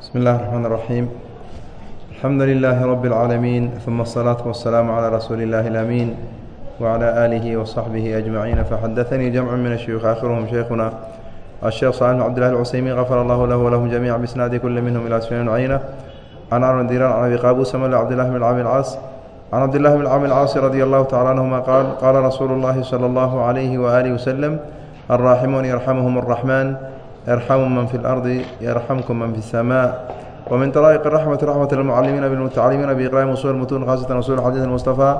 بسم الله الرحمن الرحيم الحمد لله رب العالمين ثم الصلاة والسلام على رسول الله الأمين وعلى آله وصحبه أجمعين فحدثني جمع من الشيوخ آخرهم شيخنا الشيخ صالح بن عبد الله العسيمي غفر الله له ولهم جميعا بإسناد كل منهم إلى سفيان عينة عن عمرو ديران عن أبي قابوس مولى عبد الله بن عامر العاص عن عبد الله بن عامر العاص رضي الله تعالى عنهما قال قال رسول الله صلى الله عليه وآله وسلم الراحمون يرحمهم الرحمن ارحموا من في الأرض يرحمكم من في السماء ومن طرائق الرحمة رحمة المعلمين بالمتعلمين بإقرام وصول المتون خاصة وصول حديث المصطفى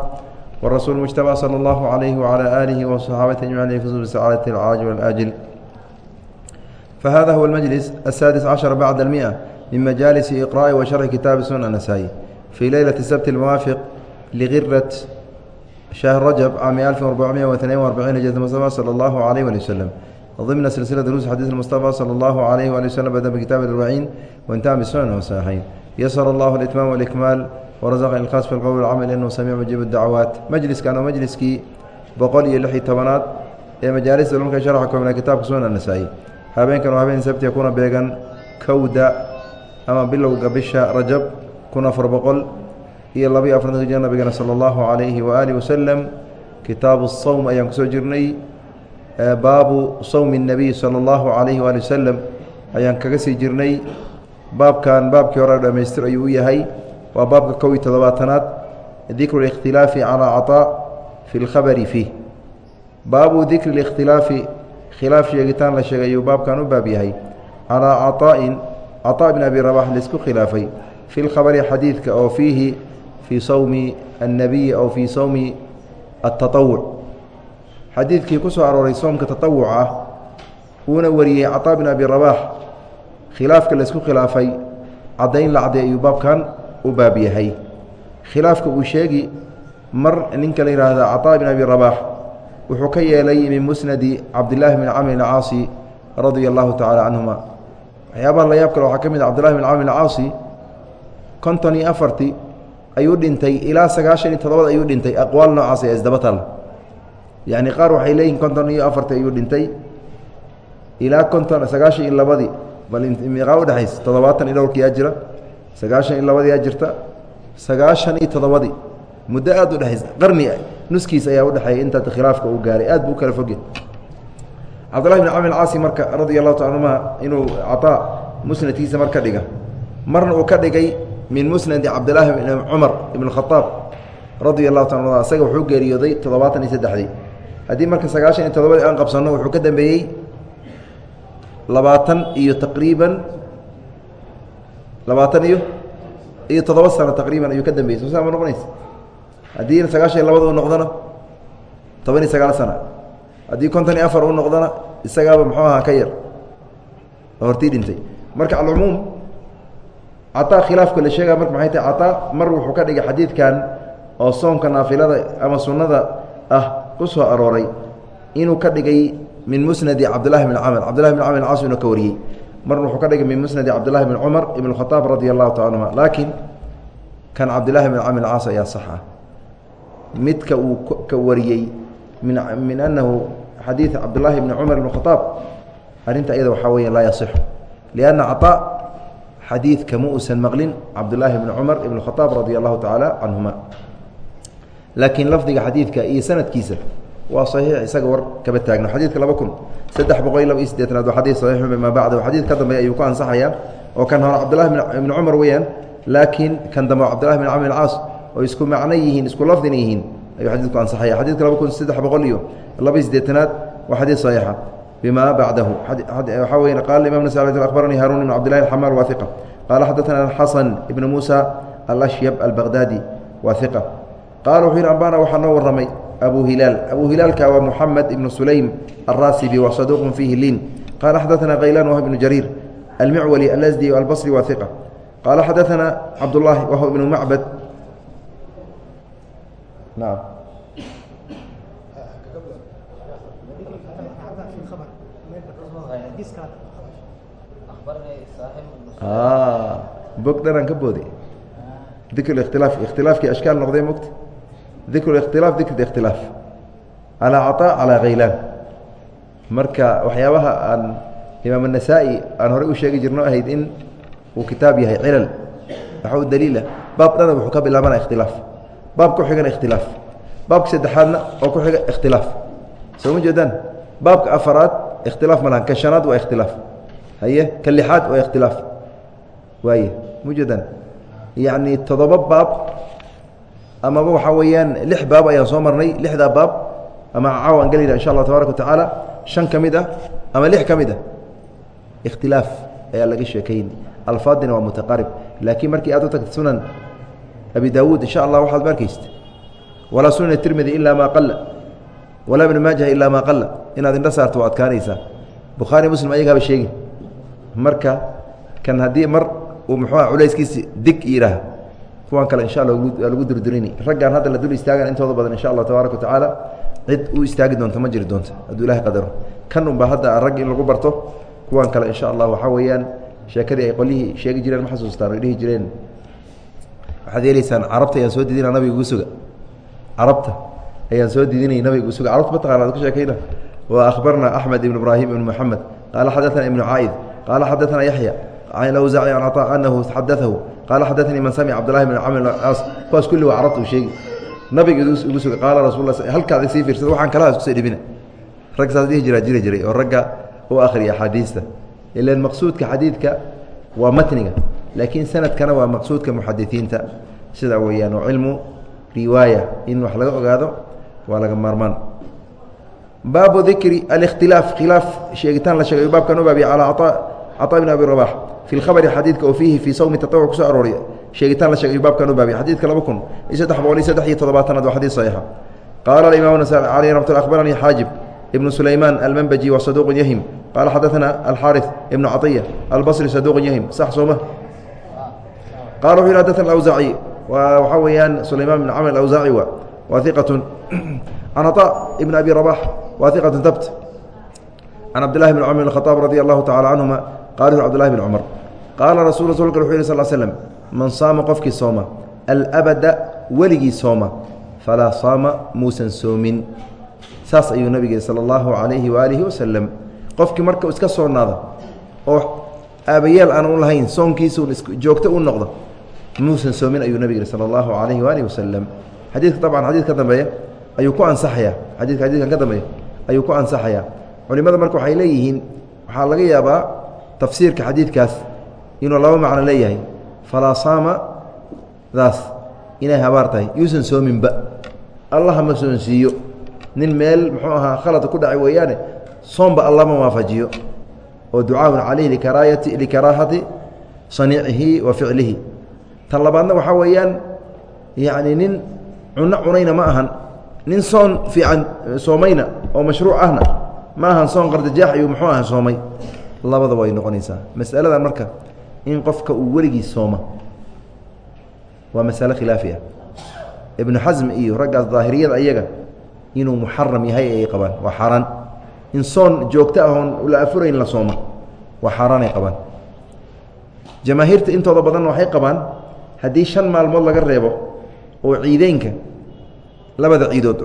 والرسول المجتبى صلى الله عليه وعلى آله وصحابته أجمعين يفوزوا بسعادة العاجل والآجل فهذا هو المجلس السادس عشر بعد المئة من مجالس إقراء وشرح كتاب سنن النسائي في ليلة السبت الموافق لغرة شهر رجب عام 1442 هجرة المصطفى صلى الله عليه وسلم ضمن سلسلة دروس حديث المصطفى صلى الله عليه وآله وسلم بدأ بكتاب الأربعين وانتهى بالسنن والصحيحين يسر الله الإتمام والإكمال ورزقني الخاص في القول والعمل إنه سميع مجيب الدعوات مجلس كان مجلسكii boqol iyo lix iyo tobanaad ee majaalista ulumka sharxa koobnaa kitaabka sunan anasaa'i habeenkan waa habeen sabtiga kuna beegan kowda ama bilowga bisha rajab kun afar boqol iyo labaiyo afartanka jir nabigana sala allahu calayhi waaalihi wasalam kitaabu sawm ayaan kusoo jirnay baabu sawmi الnabiy salى اllahu عalayhi waali wasalam ayaan kaga sii jirnay baabkan baabkii hore dhamaystir ayuu u yahay waa baabka kow iyo todobaatanaad dikru اkhtilaafi calى caطaa fi اlkhabari fiih baabu dikri اkhtilaafi khilaaf sheegitaan la sheegay ayuu baabkan u baab yahay calىa caطaa'in caطaa bn abi rabax laisku khilaafay fi lkhabari xadiidka oo fiihi fii sawmi الnabiyi aw fii sawmi الtaطawuc xadiidkii ku soo arooray soomka tatawuca ah uuna wariyey caطaa bin abi rabaax khilaafka laysku khilaafay caddayn la ayuu baabkan u baab yahay. Khilaafka uu sheegi mar ninka la yidhaahda caطaa bin abi rabaax wuxuu ka yeelay min musnadi cabdillaahi bin camr alcaasi radia allahu tacaala canhuma waxyaabaha la yaab kale waxaa ka mid a cbdillahi bin camr alcaasi konton iyo afarti ayuu dhintay ilaa sagaashan iyo todobad ayuu dhintay aqwaal noocaas ee isdaba tal yacni qaar waxay leeyihiin konton iyo afarti ayuu dhintay. Ilaa konton sagaashan iyo labadii. Bal miiqaa udhexaysa toddobaatan iyo dhowrka yaa jira. Sagaashan iyo labadii yaa jirta. Sagaashan iyo toddobadii. Muddo aad udhexaysa qarni nuskiis ayaa udhexeeya inta khilaafka uu gaaray. Aad buu kala fogya cabdullahi bin camr alcaasi marka radia allahu taala anhuma inuu cataa musnadkiisa mar ka dhiga. Marna uu ka dhigay min musnadi cabdillaahi bn cumar ibn khaaab radia allahu taala isaga wuxuu geeriyooday toddobaatan iyo saddexdii haddii marka sagaashan iyo todobadii aan qabsanno wuxuu ka dambeeyey labaatan iyo taqriiban labaatan iyo iyo toddoba sano taqriiban ayuu ka dambeeyey. Sosa ma noqonaysa? Haddii sagaashan iyo labada u noqdona toban iyo sagaal sana haddii konton iyo afar u noqdona isagaaba muxuu ahaa ka yar. Oo hortii dhintay. Marka alcumuum cataa khilaafka la sheegaya marka maxay tahay? Cataa mar wuxuu ka dhigay xadiidkan oo soomka naafilada ama sunnada ah ku soo arooray inuu ka dhigay min musnadi cabdillahi bn camr cabdillahi bn camr caas inuu ka wariyey. Marna wuxuu ka dhigay min musnadi cabdillahi bn cumar ibn khaaab radia allahu taala anhuma laakiin kan cabdillahi bn camr caas ayaa sax midka uu ka wariyey min min anahu xadiid cabdillahi bni cumar ibn khaaab arrinta iyada waxaa weya laa yasixu. Lianna cataa xadiidka ma uusan maqlin cabdillaahi bni cumar ibn khaaab radia allahu tacaala canhuma laakiin lafdiga xadiidka iyo sanadkiisa waa saxiix isaga war kaba taagno. Xadiidka laba kun saddex boqol laba iyo sideetanaad waa xadiid saxiixu bimaa bacdahu xadiid ka dambeeya ayuu ku ansaxayaa oo kan hore cabdillahi ibni cumar weeyaan laakiin kan dambe cabdillahi bin camr alcaas oo isku macno yihiin isku lafdina yihiin ayuu xadiidku ansaxaya xadiidka laba kun saddex boqol iyo laba iyo sideetanaad waa xadiid saxiixa bima bacdahu. Waxaa weya qaala imam nas akhbaranii haarun ibn cabdillahi alxamaar waa iqa qaala xadaثana xasan ibn muusa alashyab albaqdaadi waa iqa qaala wuxuu yidhi ambana waxaa noo warramay abu hilaal. Abu hilaalka waa muxamed ibnu sulaym alraasibi wa saduuqun fiihi liin. Qaala xadaanaa khaylaan wahab ibnu jariir almicwali alasdi albasri wa iqa qaala xadaanaa cabdullaahi wahw ibnu macbad. Naam. Ah, Bog dhanaan ka boode dikr ikhtilaaf ikhtilaafkii ashkaal noqdee mogta dikr اkhtilaaf dikr اkhtilaaf calىa caطaa calىa khaylaan marka waxyaabaha aan imaam النasaa-i aan horey u sheegi jirno ahayd in uu kitaab yahay cilal waxa u daliila baab dhana wuxuu ka bilaabana ikhtilaaf baab ku xigana ikhtilaaf baabka saddexaadna oo ku xiga ikhtilaaf soo ma jeedaan baabka afaraad ikhtilaaf ma lahan ka shanaad waa ikhtilaaf haye ka lixaad waa ikhtilaaf waaye ma jeedaan yacni toddoba baab amaba waxaa weeyaan lix baab ayaan soo marnay lixdaa baab. Ama caaw aan gelayna insha allah tabaaraka wa tacaala. Shan ka mid ah ama lix ka mid ah. Ikhtilaaf ayaa laga sheekayn. Alfaadina waa mutaqarib laakiin markii aad u tagta sunan abi daawuud insha allah waxaad ma arkaysta walaa sunan tirmidi ilaa maa qala walaa ibn maajah ilaa maa qala inaad indho saarto waa adkaanaysaa bukhaari muslim ayagaaba sheegi marka kan haddii mar uu muxuuha culayskiisi dig yidhaah kuwan kale insha alla lagu durdurini raggaan hadda la dul istaagan intooda badan insha allah tabaaraka watacaala cid u istaagi doonta ma jiri doonto. Hadduu ilahay qadaro. Kan unba hadda rag in lagu barto kuwan kale insha allah waxaa weeyaan sheekadii ay qolyihii sheegi jireen ma xasuustaan dhihi jireen. Waxaad yeelaysaan carabta ayaan soo didina nabigaugu suga. Carabta ayaan soo didinay nabiga suga. Carabta mataqana ad ka sheekayna. Wa akhbarna axmed ibn ibraahim ibn moxamed qaala xadaana ibnu caaid qaala xadaana yaxya. Can awzaci an cataa anahu xadaahu qaala xadaثanii man samic cabdulahi bn camr caas kuwaas kulli waa carabta u sheegi nabiga ugu suga qaala rasul halkaad sii fiirsada waxaan kalaha iskusoo dhibina rag saas dhihi jiraa jiri jiray oo ragga u akhriya axaadiista ilan maqsuudka xadiidka waa matniga laakiin sanadkana waa maqsuudka muxadisiinta sida weeyaan cilmu riwaaya in wax laga ogaado waa laga maarmaan baabu dikri alikhtilaaf khilaaf sheegitaan la sheegay baabkan u baabiya calaa caطaa bn abi rabax fi khabri xadiidka oo fiihi fii sawmi taawuc ku soo arooriya sheegitaan la sheegay ayuu baabkan u baabiyay xadiidka laba kun iyo saddex boqol iyo saddex iyo toddobaatanaad waa xadiid saxiixa qaala alimaam nasai caleyh raxmatull akhbaranii xaajib ibnu sulaymaan almanbaji wa saduuqun yahim qaala xadaana alxaari ibnu caiya albasri saduuqun yahim sax sooma qala wuxu yhi xadana awsaaci waa waxaa weeyaan sulaymaan ibn camr alawsaaci wa waa iqatun can aطa ibn abi rabax waa iqatun dabt can cabdillahi bn cumr اkhaaab radi allahu tacala canhuma qaala bd lahi bn cumar qaala rasu rasulka wuxu yih sl slm man saama qofkii sooma alabada weligii sooma falaa saama muusan soomin saas ayuu nabigeed sala allahu calayhi waaalihi wasalam qofkii marka iska soonaada oo aabayeel aan u lahayn soonkiisuun joogto u noqdo muusan soomin ayuu nabig yihi sala allahu calayhi waalihi wasalam xadiidka dabcan xadiid ka dambeeya ayuu ku ansaxayaa xadiidka xadidkan ka dambeeya ayuu ku ansaxayaa culimmada marka waxay leeyihiin waxaa laga yaabaa tafsiirka xadiidkaas inuu laba macno leeyahay. Falaa saama daas inay habaar tahay. Yuusan soominba. Allaha ma soonsiiyo nin meel muxuu ahaa khalad ku dhacay weeyaane soomba allama waafajiyo. Oo ducaaun calayhi likaraayati likaraahati saniicihi wa ficlihi. Tan labaadna waxaa weeyaan yacni nin cunno cunayna ma ahan. Nin soon fiican soomayna oo mashruuc ahna ma ahan soon qardajaax ayuu muxuu aha soomay. Labadaba way noqonaysaa. Masaladan marka in qofka uu weligii sooma waa masale khilaafi ibnu xasm iyo raggaas daahiriyada ayaga inuu muxaram yahay ay qabaan. Waa xaaraan in soon joogto ah oon la afurayn la sooma waa xaaraan ay qabaan. Jamaahiirta intooda badanna waxay qabaan haddii shan maalmood laga reebo oo ciideynka labada ciidood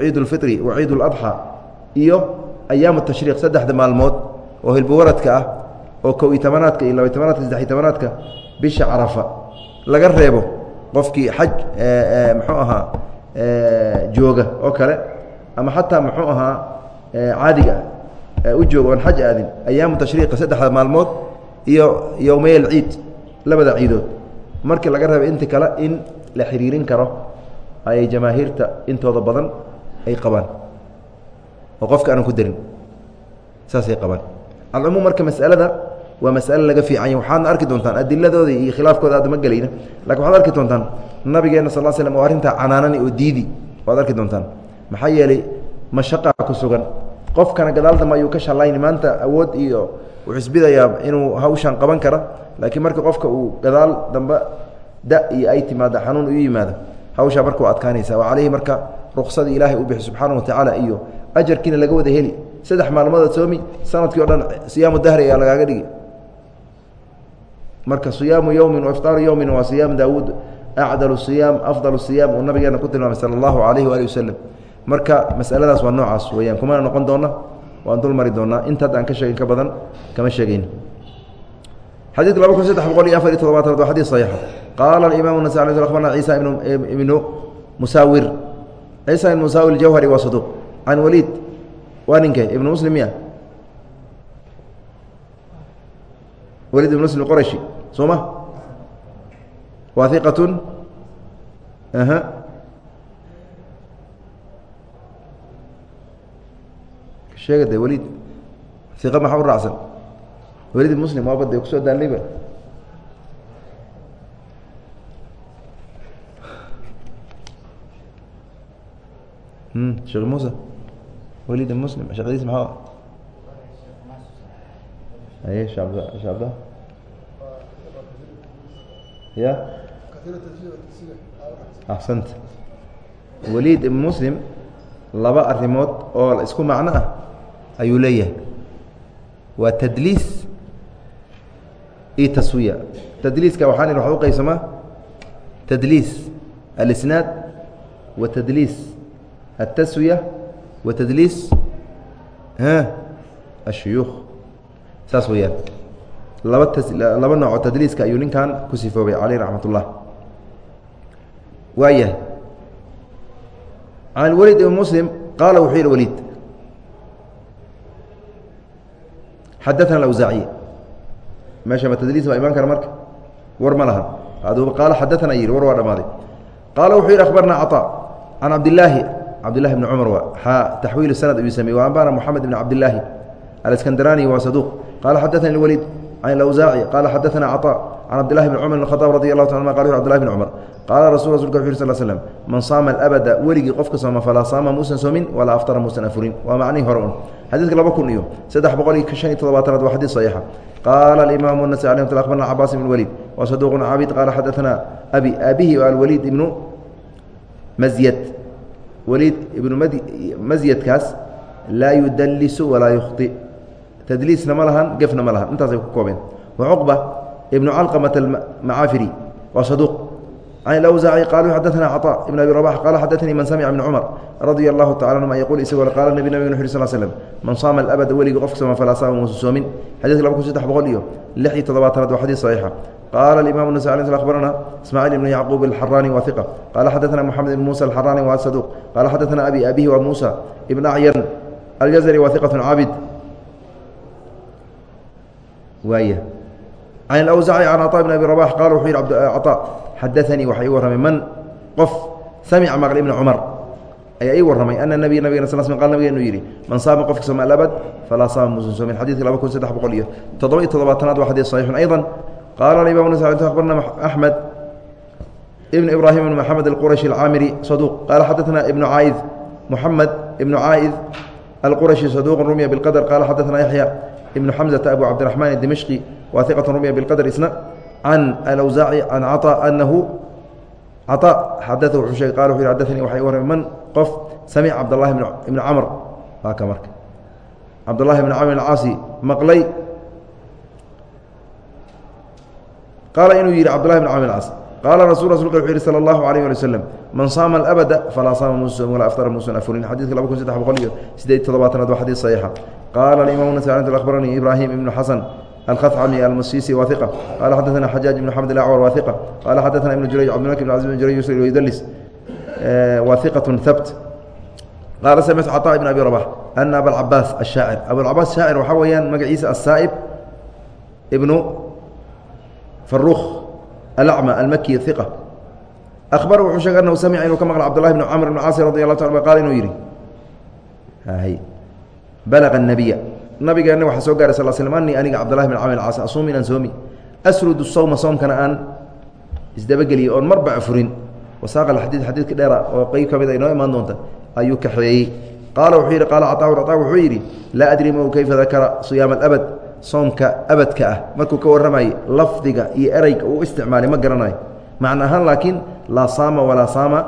ciid ulfitri wa ciid uladxaa iyo ayaamu tashriiq saddexda maalmood oo hilbuwaradka ah oo kow iyo tobanaadka iyo labaiy tobanaadka saddexiy tobanaadka bisha carafa laga reebo qofkii xaj muxuu ahaa jooga oo kale ama xataa muxuu ahaa caadiga u jooga oon xaj aadin ayaamu tashriiqa saddexda maalmood iyo yowmey alciid labada ciidood. Markii laga reebo inta kale in la xiriirin karo ayay jamaahiirta intooda badan ay qabaan oo qofka aanan ku darin saasay qabaan. Alcumuum marka masalada waa masale laga fiicanya waxaadna arki doontaan adiladooda iyo khilaafkooda aad ma gelayna laakiin waxaad arki doontaan nabigeena sal slm oo arrintaa canaanani oo diidi waad arki doontaan. Maxaa yeelay mashaqa ku sugan. Qofkana gadaal dambe ayuu ka shalayni maanta awood iyo wuxuu isbidayaa inuu hawshan qaban kara laakiin marka qofka uu gadaal dambe da iyo ay timaado xanuun u yimaado hawshaa marka waa adkaanaysa waa caleyhi marka ruqsadii ilaahay uu bixi subxaana wa tacaala iyo ajarkiina laga wada heli. Saddex maalmooda soomi sannadkii o dhan siyaamu dahri ayaa lagaaga dhigi marka صiyaamu yowmi waifطaaru yowmi waa siyaam daawuud acdal siyaam afdal siyaam uu nabigeena ku tilmaamay sala allahu alayhi waali waslem marka masaladaas waa noocaas weyaan kumana noqon doona? Waan dul doonaa. Inta aan ka sheegin ka badan kama sheegayn xadiidka laba kun saddex boqol iyo afar iyo todobaatan waa xadiid saxiixa qaala imaamu nasa ala abarna ciisa eh, ibnu musaawir. Ciisa ibn musaawir aljawhari waa saduuq can waliid waa ninke ibnu muslim miya? Waliid ibn muslim qorashi soo ma? Waa iqatun aha. Sheega de waliid iqa maxaa u raacsan. Waliid ibn muslim waa bada ku soo daanlayba sheekh muuse waliid ibn muslim sheekadiis maxaa aye abd shee abda ya axsanta waliid ibn muslim laba arrimood oo isku macno ah ayuu leeyahay waa tadliis iyo taswiya tadliiska waxaan ihi waxa u qaybsamaa tadliis alisnaad wa tadliis altaswiya wa tadliis ashuyuukh saas weeyaan laba laba noocoo tadliiska ayuu ninkan ku sifoobay caleyh raxmat ullah can waliid ibn muslim qaala wuxuu yihi waliid xadaana awsaaciy meesha ma tadliis baa imaan kara marka? War ma lahan aduuba qaala xadaana yihi war waa dhamaaday qaala wuxuu yidhi akhbarnaa caطa can cabdilaahi cabdillahi bni cumar waa xaa taxwiil sanad ayuu sameyey wa ambana moxamed bn cabdilaahi alskandarani waa saduuq. Qaala xadaanii waliid can awsaaci qaala xadaana caطa can cabdillahi bni cumar bn khaaab radi allahu ta qa cbdillahi bn cumar qaala rasul rasulka wuxu yh sl slm man saama alabada weligii qofka sooma falaa saama muusan soomin walaa aftara muusan afurin waa macnihii hore un xadiidka laba kun iyo saddex boqol iyo shan iyo todobaatanaad waa xadiis saxiixa qaala alimaamu النasي alي mt abarna cabaas ibn waliid wa saduuqun cabid qaala xadaثana abi abihi alwaliid ibnu mazyad waliid ibnu mazyadkaas laa yudalisu walaa yukhطi tadliisna ma lahan gefna ma lahan intaasay ku koobeen wacuqba ibnu calqamata macaafiri waa saduuq can awsaaci qaaluu xadaana caطاء ibn abi rabax qaala xadaanii man samica ibn cumar radia allahu tacala anuma yaquul isagoo qaala nebi nabig nuxu sl slm man saama alabada weligii qofka sooma falaa saama muusa soomin xadidka laba kun saddex boqol iyo lix iyo toddobaatanaad waa xadiis saxiixa qaala alimamu nasa alي akhbarana ismaaciil ibnu yacquub alxarani wa iqa qaala xadaana moxamed ibn musa alxarani wa saduuq qaala xadaana abi abihi wa muusa ibn acyan aljazri wa iqat caabid waaya can awsaaci can caطa bn abi rabax qala wuxuu yihi caطa xadaanii waxaa ii warramay man qof samica maql ibna cumar ayaa ii warramay ana nabiya nabigena sal sl qal nabiga inuu yidhi man saama qofka sooma alabad falaa saama muusan soomin xadidka laba kun saddex boqol iyo toddoba iyo toddobaatanaad waa xadiis saxiixun ayضa qaala imam nas akhbarna axmed ibn ibrahim ibn maxamed alqurashi alcaamiri saduuq qaala xadaثna ibnu caaid moxamed ibnu caaid alqurashi saduuq rumya biاlqadr qaala xadaثna yaxya ibnu xamزata abu cabdiraxman dimashqi wa iqat rumya biاlqadr isna can alawsaaci can caطa anahu caطa xadaa wuxuu sheegay qala wuxu yhi xadaanii waxay warramay man qof samica cabdاllahi ibni camr waa ka marka cabdullahi ibn camr caasi maqlay qaala inuu yidhi cabdullahi bn camr caas qaala rasul rasulka wuxuu yihi salى اllahu alayh ali waslem man saama alabada falaa saama musa walaa aftara muusan afurin xadidka laba kun saddex boqol iyo sideed toddobaatanaad waa xadiis saxiixa qala imam abaranii ibrahim ibnu xasan alkhacmi almasisi wahiqa qala xadaana xajaaj ibn xamd acwar wahiqa qala xadaana ibn jurayj cabdimalik ibn aziz ibn jurayj yudalis wahiqatun habt qaala samictu xataa ibn abi rabax ana abalcabaas ashaacir abulcabaas shaacir waxaa weeyaan magaciisa asaa'ib ibnu faruuq alacma almaki iqa ahbara wuxuu sheega anahu samica inuu ka maqla cabdullahi bn camr ibn caasi radi allah ta qa inuu yidhi balaqa nabiya. Nabigeenna waxaa soo gaaray sal slm anii aniga cabdulahi bin camr caas asuum inaan soomi asrudu sowma soomkana aan isdabageliyey oon marba furin wasaaqa alxadiid xadiidka dheera oo qeyb ka mid a inoo imaan doonta ayuu kaxeeyey qaala wuxuu yidhi qaala caaun caa wuxuu yidhi laa adri mau keyfa dakara siyaama alabad soomka abadka ah. Markuu ka warramayay lafdiga iyo ereyga uu isticmaalay ma garanayo. Macna ahaan laakiin laa saama walaa saama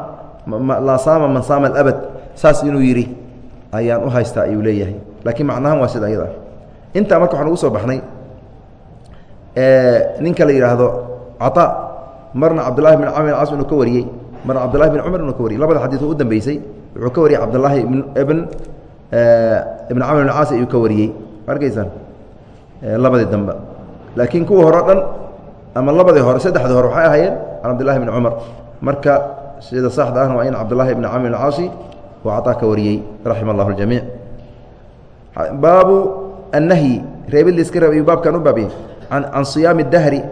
laa saama man saama alabad. Saas inuu yidhi ayaan u haystaa ayuu leeyahay. Lakiin macnahaan waa sida ayada. Intaa marka waxaan ugu soo baxnay ninka la yidhaahdo caطa marna cabdullahi bin camr cas inuu ka wariyey. Marna cabdullahi bin cumar inuu ka wariyey. Labada xadiis oo u dambeysay wuxuu ka wariyey cabdullaahi ibn ibn ibn camr bin caas ayuu ka wariyey. Arkaysaan? Labadii dambe. Laakiin kuwa hore dhan ama labadii hore saddexdii hore waxay ahaayeen can cabdillahi bni cumar marka sida saxda ahna waa in cabdullahi bni camr alcaasi oo cataa ka wariyey raxima allahu ljamiic baabu annahyi reebid la iska reeb ayuu baabkan u baabiyey can siyaami dahri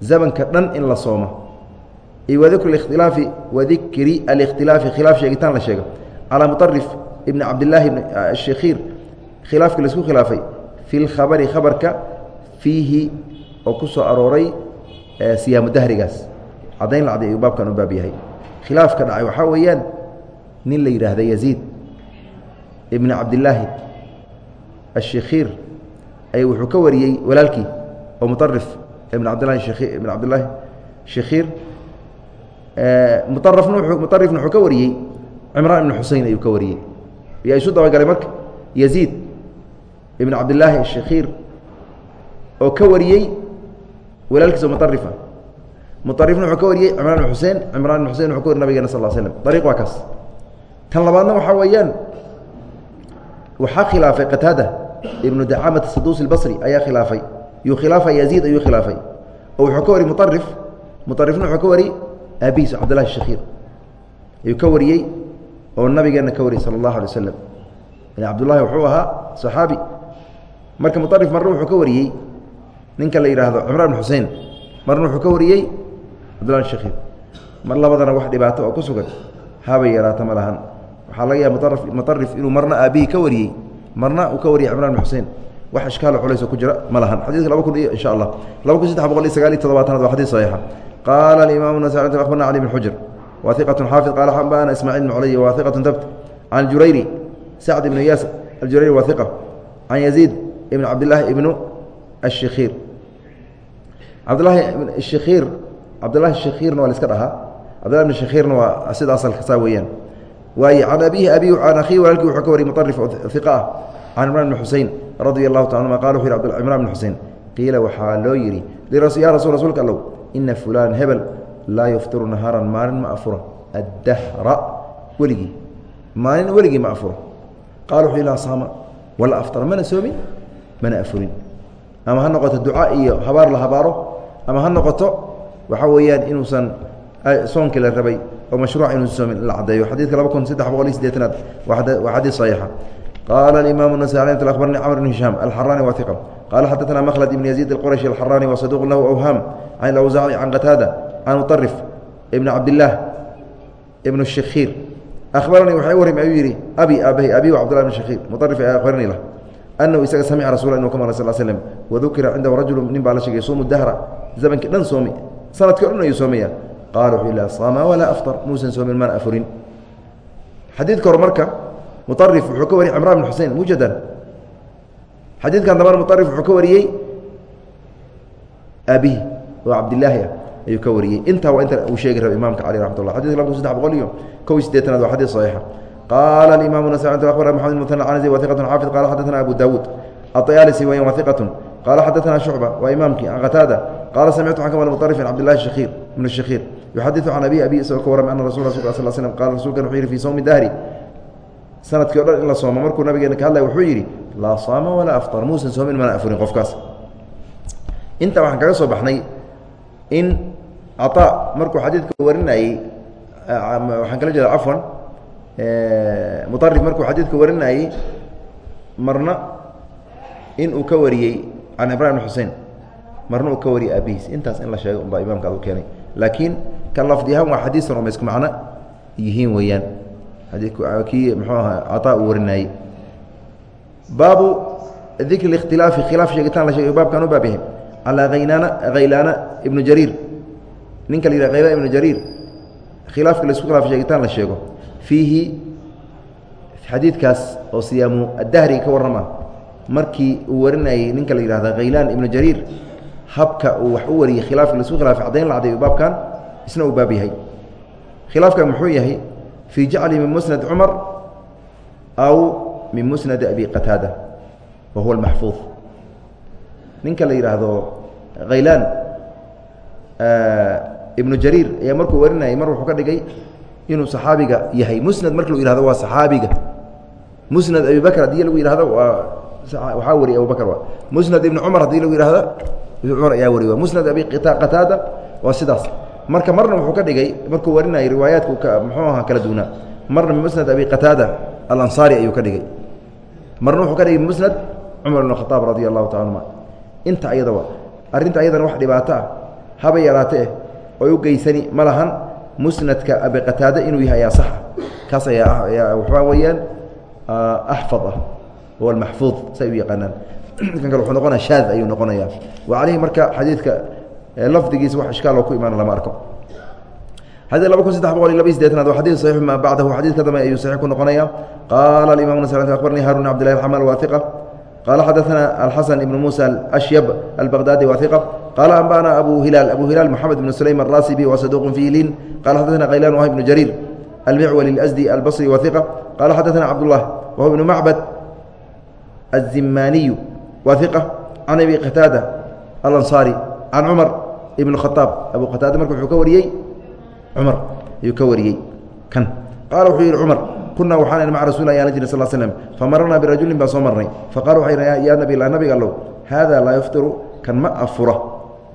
zamanka dhan in la soomo. Iyo wadikru اkhtilaafi wadikri alikhtilaafi khilaaf sheegitaan la sheego. Calaa muطarif ibni cabdillaahi shekhiir khilaafkii la isku khilaafay fi lkhabari khabarka fiihi oo ku soo arooray siyaamu dahrigaas. Caddayn la caday ayuu baabkan u baab yahay khilaafka dhacay waxaa weeyaan nin la yidhaahda yaziid ibni cabdillaahi ashekhiir ay wuxuu ka wariyey walaalkii oo muarif ibn cabdilahi ibn cabdillaahi shekhiir muarafna muarifna wuxuu ka wariyey cimraan ibn xusein ayuu ka wariyey. Yaa isu dabagalay marka? Yaziid ibn cabdillaahi ashekhiir oo ka wariyey walaalkiisa muarifa muarifna wuxuu ka wariyey cimraan ibn xusein cimraan ibn xusein wuxuu ka wariy nabigena sal l slm ariiq waa kaas tan labaadna waxaa weeyaan waxaa khilaafay qataada ibnu dacaamata saduusi اbasri ayaa khilaafay. Yuu khilaafa yaziid ayuu khilaafay. Oo wuxuu ka wari muarif muarifna wuxuu ka wari aabihiis cabdillahi shekhiir ayuu ka wariyey oo nabigeenna ka wariyey sala اllahu alay waslam cabdullahi wuxuu ahaa saxaabi. Marka muarif marna wuxuu ka wariyey ninka la yidhaahdo cimraan bn xusein marna wuxuu ka wariyey cabdullahi shekhiir mar labadana wax dhibaato oo ku sugan habay yaraato ma lahan waxaa laga yaaba muarif inuu marna aabihii ka wariyey marna uu ka wariyay cimran bn xusein wax ishkaalo culays ku jira ma lahan. Xadidka laba kun iyo insha allah. Laba kun saddex boqol iyo sagaal iyo toddobaatanaad waa xadid saxiixa. Qaala alimaamu nasai akhbarna cali bn xujr wa xaafid qaala xambana ismaaciil bn culay wa dabt can jurayri sacd ibnu yaas aljurayri wa can yaziid ibn cabdillaahi ibnu ashekhiir cabdillaahi shekhiir cabdillahi shekhiirna waa la iska dhahaa. Cabdillahi ibn shekhiirna waa sida asalka saa weeyaan waaye can abihi abi can akhihi walaalkii wuxuu ka wariyay muarif iqa ah can cimran bn xusein radia allahu ta anuma qala wuxu yhi cimran bn xusein qiila waxaa loo yidhi ya rasul rasuulka allow ina fulaan hebel laa yuftiru nahaaran maalin ma afuro addahra weligii maalin weligii ma afuro qala wuxuu laa saama wala aftara mana soomin mana afurin ama ha noqoto duca iyo habaar la habaaro ama ha noqoto waxaa weeyaan inuusan soonkii la rabay oo mashruuc inuusan la caddeeyo. Xadiidka laba kun saddex boqol iyo sideetanaad waa xadiid saxiixa. Qaala alimaam nasai t abarni cmr bn hishaam alxaraani waa iqa qaala xaddatana makhlad ibn yaziid alqurashi alxaraani wa saduuq lahu awhaam can ilawsaaci can qataada can mutarif ibn cabdillaah ibn shikhiir ahbaranii waxay u ayuu yidhi abi aabahi abi cabdillah ibn shikhiir muarif ayaa akhbarani lah anahu isaga samica rasula inuu ka maqlay sal slem wadukira cindahu rajulu nin baa la sheegay suumu dahra zamankii dhan soomi sannadkii dhan ayuu soomaya qaala wuxuu la saama walaa aftar muusan soomin mana afurin xadiidka hore marka muarif wuxuu ka wariyey cimran bn xusein mujadan xadiidkan dambana muarif wuxuu ka wariyey aabihi oo cabdilaahi ah ayuu ka wariyey intaa waa inta uu sheegi raba imamka cali ramat lah xadidka laba kun saddex boqol iyo kow iyo sideetanaad waa xadiid saxiixa qaala alimaamu nas akhbarna maxamed mutan canasi wa iqatu xaafid qala xadaثna abu daawuud aطyaalisi weyan wa iqatu qala xadaثna shucba waa imaamkii can qataada qaala samictu xan ka wal muطarif cabdillahi shakhiir ibn shakhiir yuxadiu can abi abi isagoo ka warramay ana rasul sl sl slm qala rasulkan wuxuu yihi fii sawmi dahri sannadkii o dhan in la sooma markuu nabigeena ka hadlaya wuxuu yidhi laa saama walaa aftar muusan soomin mana afurin qofkaas intaa waxaan kaga soo baxnay in caطa markuu xadiidka warinayey waxaan kala jeeda cafwan muarif markuu xadiidka warinayey marna in uu ka wariyey can ibrahim xusein marna uu ka wariyey aabihiis intaas in la sheego unbaa imaamka ad u keenay laakiin ka lafdi ahaan waa xadiisan oo ma macno? Yihiin weeyaan. Kii mxuu aha caطaa uu warinayey baabu dikri اkhtilaafi khilaaf sheegitaan la sheegay baabkan u baab yahay calaa haylaana haylaana ibnu jariir. Ninka la yihah haylaan ibnu jariir. Khilaafka la isku khilaaf sheegitaan la sheego. Fiihi xadiidkaas oo siyaamu adahri ka warrama. Markii uu warinayey ninka la yihahda khaylaan ibnu jariir habka uu wax u wariyey khilaafka la isku khilaafay caddayn la baabkan isna uu baab yahay. Khilaafkan muxuu yahay fii jacli min musnad cumar aw min musnad abi qataada wa huwa almaxfuud ninka la yidhaahdo khaylaan ibnu jariir ayaa markuu warinayay mar wuxuu ka dhigay inuu saxaabiga yahay. Musnad marki lagu yihahdo waa saxaabiga. Musnad abi bakr haddii lagu yihahdo waa waxaa wariyay abubakr wa musnad ibni cumar haddii lagu yihahda ibn cumar ayaa wariy musnad abi qataada waa sidaas marka marna wuxuu ka dhigay markuu warinayay riwaayaadku muxuu ahaa kala duwnaa. Marna musnad abi qataada alansaari ayuu ka dhigay. Marna wuxuu ka dhigay musnad cumar ibn khaaab radi allahu taala anuma inta ayadaba arrinta ayadana wax dhibaato ah haba yaraatee oy u geysani ma lahan musnadka abi qataada inuu yahay ayaa saxa. Kaas ayaa waxaa weeyaan axfad ah huwa almaxfuud say u yaqaanaan. Kan kale wuxuu noqonaya shaad ayuu noqonaya wa caleyhi marka xadiidka lafdigiisa wax ishkaal ku imaana lama arko. Xadii laba kun saddex boqol iyo laba sideetanaad waa xadii saxiix maa bacdahu xadid ka dambe ayuu saxiix ku noqonaya. Qaala alimamu nas akbarnii harun abdillahi alxamal waaiqa qaala xadaana alxasan ibnu muusa ashyab albaqdaadi waaiqa qaala anba'ana abu hilaal abu hilaal moxamed ibnu sulaym arasibi wa saduuqun fii liin. Qaala xadaana khaylaan wah ibnu jariir almicwali اlasdi albasri waaiqa qaala xadaana cabdullah wahu ibnu macbad azimaaniyu waaiqa can abi qataada alansaari can cumar ibn khaaab abu qataada marka wuxuu ka wariyey cumar ayuu ka wariyey kan qaala wuxuu yidhi cumar kunaa waxaan maca rasul ayaana jiri sal slm famararnaa birajulin baan soo marnay faqala waxay yidhi yaa nabi nabiga allow haadaa laa yuftiru kan ma afura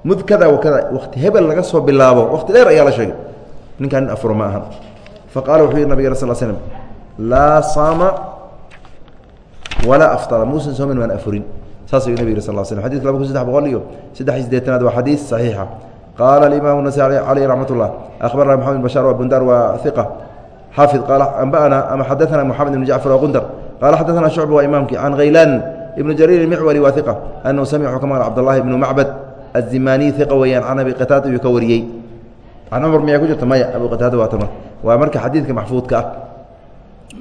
mud kada wa kada wakti hebel laga soo bilaabo wakti dheer ayaa la sheegay ninkaan nin afuro ma ahan faqala wuxuu yidhi nabig sal slm laa saama walaa aftara muusan soomin waan afurin saasuu nabig yih sal sl xadidka laba kun saddex boqol iyo saddex sideetanaad waa xadiis saxiixa. Qaala alimaam nasai caleyh raxmat ullah akhbarana moxamed bashaar waa bundar waa iqa xaafid qaala ambaana ama xadaana moxamed ibn jacfar waa qundar qaala xadaana shucba waa imaamkii can khaylaan ibnu jariir imicwari waa iqa anahu samicu ka maql cabdاllahi ibnu macbad azimani iqa weeyaan can abi qataada ayuu ka wariyey. Can cumar miyaa ku jirta maya abu qataada waa waa marka xadiidka maxfuudka ah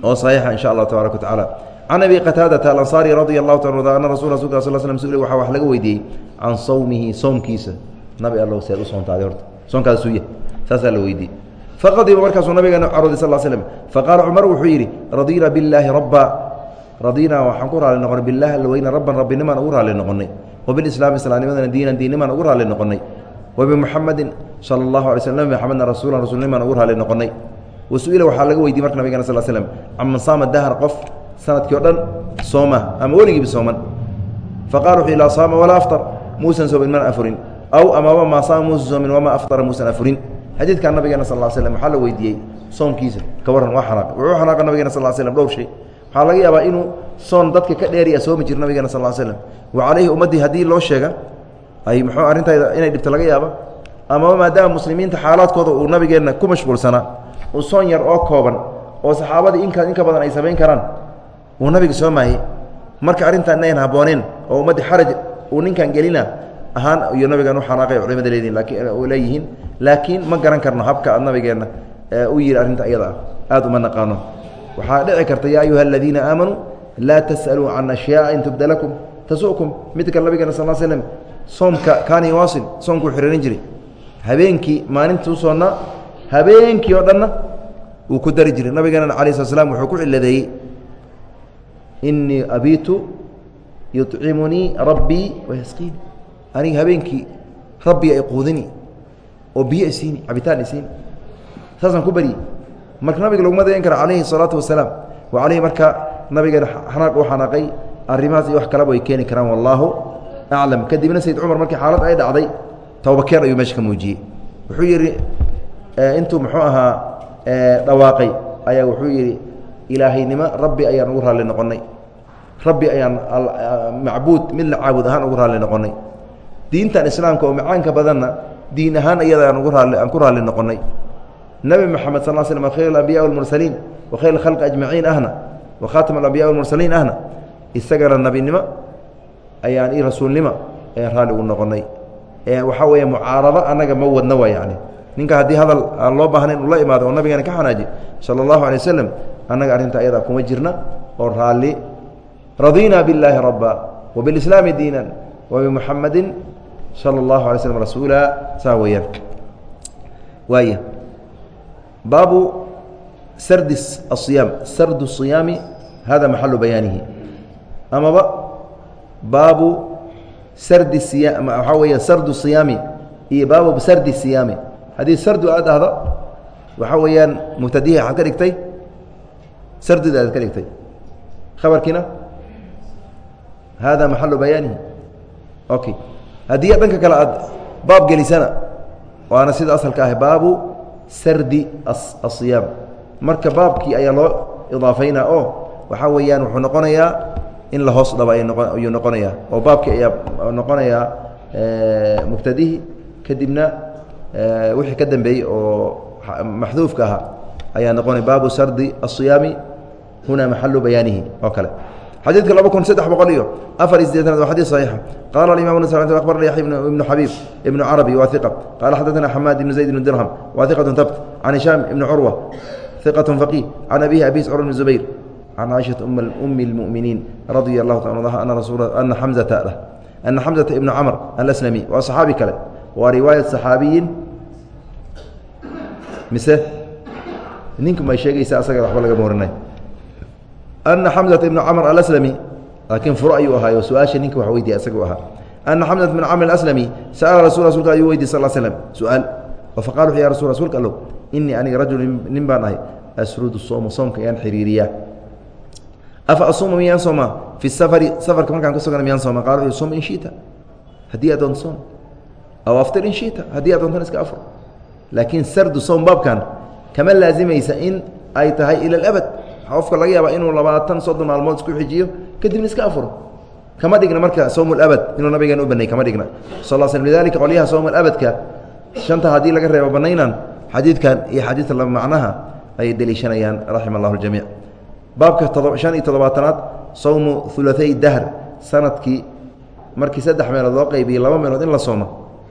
oo saxiixa in sha tabaaraka wa can abi qataadata alansaari radia allahu ta arda ana rasul rasulka sal slm suli waxaa wax laga weydiiyey can sawmihi soomkiisa nabi allow seed u soontaaday horta soonkaada suuya saasaa la weydiiyey faqadiba markaasuu nabigeena carooday sal slm faqaala cumar wuxuu yidhi radiina billaahi rabba radiinaa waxaan ku raalli noqonay billahi alla weyne rabban rabbinimaan ugu raalli noqonay wabilislaami islaamnimadana diinan diinnimaan ugu raalli noqonay wabimuxamedin sala allahu alay slm nabi maxamedna rasuulan rasuulnimaan ugu raalli noqonay wasu'ila waxaa laga weydiye marka nabigena sal slm caman saama dahar qof sannadkii dhan sooma ama weligiiba sooman. Faqala wuxuu laa saama walaa aftar muusan soomin mana afurin. Aw amaba maa saama muusan soomin wamaa aftara muusan afurin. Xadiidkan nabigeena sal slm waxaa la weydiiyey? Soomkiisa ka warran waa xanaaq. Wuxuu xanaaqa nabigeena sal slm dhowr shay. Waxaa laga yaabaa inuu soon dadka ka dheeriya soomi jir nabigeena sal slm wa calayhi ummaddii haddii loo sheega ay muxuu arrintayda inay dhibto laga yaaba amaba maadaama muslimiinta xaalaadkooda uu nabigeenna ku mashquulsanaa uu soon yar oo kooban oo saxaabadii inka inka badan ay samayn karaan uu nabiga soomaayey marka arrintaan inayn habbooneen oo ummaddi xaraj uu ninkan gelina ahaan iyo nabigan u culimada leedihin laakiin leeyihiin. Laakiin ma garan karno habka nabigeenna u yihi arrinta iyada ah. Aad uma naqaano. Waxaa dhici karta yaa ayuha aladiina aamanuu laa tas'aluu can ashyaaa in tubda lakum tasu'kum midka nabigeena sal l slm soomka kaani waasil soomkuu xiriirin jiray habeenkii maalintuu soonnaa habeenkii oo dhanna wuu ku dari jiray nabigeena alayh slat slam wuxuu ku ciladeeyey inii abiitu yuطcimunii rabbii wayasqiini aniga habeenkii rabbiga ay quudini oo biyo isiini cabitaan isiini saasaan ku beryi marka nabiga laguma dayan kara calayhi الsalaatu wasalaam wa calayhi marka nabigeena xanaaq u xanaaqay arrimahaas iyo wax kaleba way keeni karaan wallaahu aclam kadibna sayd cumar markii xaalad ay dhacday tobakeen ayuu meesha ka muujiyey wuxuu yidhi intuu muxuu ahaa dhawaaqay ayaa wuxuu yidhi ilaahaynimo rabbi ayaan ugu raalli noqonnay rabbi ayaan macbuud mid la caabud ahaan ugu raalli noqonnay. Diintan islaamka oo macaanka badanna diin ahaan iyada ugu raalli aan ku raalli noqonnay. Nebi moxamed sal l slm khayr alambiya walmursaliin wa khayr alkhalqi ajmaciin ahna wa khaatam alambiya walmursaliin ahna. Isagana nebinimo ayaan i rasuulnimo ayaan raalli ugu noqonnay. Waxaa weeye mucaarado annaga ma wadna waa yani ninka haddii hadal aan loo baahnayn uu la imaado oo nabigeena ka xanaaji sala allahu alay waslem annaga arrinta ayadaa kuma jirna oo raalli radiina billaahi rabba wabilislaami diinan wabimuxamadin sala allahu alay slm rasuula saa weeyaan waaya baabu sardi asiyaam sardu siyaami hada maxalu bayaanihi amaba baabu sardi waxaa weeya sardu siyaami iyo baabu sardi siyaami haddii sardu aad ahdo waxaa weeyaan mubtadihi aad ka dhigtay sardida aad ka dhigtay khabarkiina hada maxalu bayaanihi okay haddii dhanka kale aad baab gelisana waana sida asalka ah baabu sardi asiyaam marka baabkii ayaa loo idaafeynaa oo waxaa weeyaan wuxuu noqonayaa in la hoos dhabo ayuu noqonayaa oo baabkii ayaa noqonayaa mubtadihi kadibna wixii ka dambeeyey oo maxduufka ahaa ayaa noqonaya baabu sardi asiyaami huna maxalu bayaanihi oo kale xadiidka laba kun saddex boqol iyo afar iyo sideetanaad waa xadis saxiixa qaala alimam abarna yaxya ibnu xabiib ibnu carabi waa iqa qaala xadaثana xamaad ibnu zayd ibnu dirham waa iqatu tabt can hishaam ibni curwa iqat faqih can abihi abis cur bn zubayr can caaishaةa umi اlmuminiin radia اlahu ta ana xamzata ana xamزata ibnu camr alaslami waa صaxaabi kale waa riwaayat صaxaabiyin mise ninku may sheegaysa asaga waxba laga moorinay ana xamزata ibnu camr alaslami laakiin furo ayuu ahaayo su'aasha ninka wax weydiya isagu ahaa ana xamزata ibn camr aslami sa'ala rasu rasulka ayuu weydiy sal slm su'aal faqala wuxu ya rasul rasuulka allow inii aniga rajul nin baan ahay asrudu sooma soomka ayaan xiriiriyaa afa asuuma miyaan soomaa fi safari safarka markaan ku sugana miyaan sooma qala wuxuu sum in shita haddii aad doonto soom aw aftir in shita haddii aad doontan iska afur laakiin sardu soom baabkan kama laazimaysa in ay tahay ila alabad qofka laga yaaba inuu labaatan soddon maalmood isku xijiyo kadibna iska afuro. Kama dhigna marka sowm labad inuu nabigan u banay kama dhigna sal sl lidalika qolyaha sowm abadka shanta haddii laga reebo banaynan xadiidkan iyo xadiidka macnaha ayay deliishanayaan raxima allahu ljamiic baabka shan iyo toddobaatanaad sowmu ulaay dahr sannadkii markii saddex meelood loo qaybiyey laba meelood in la soomo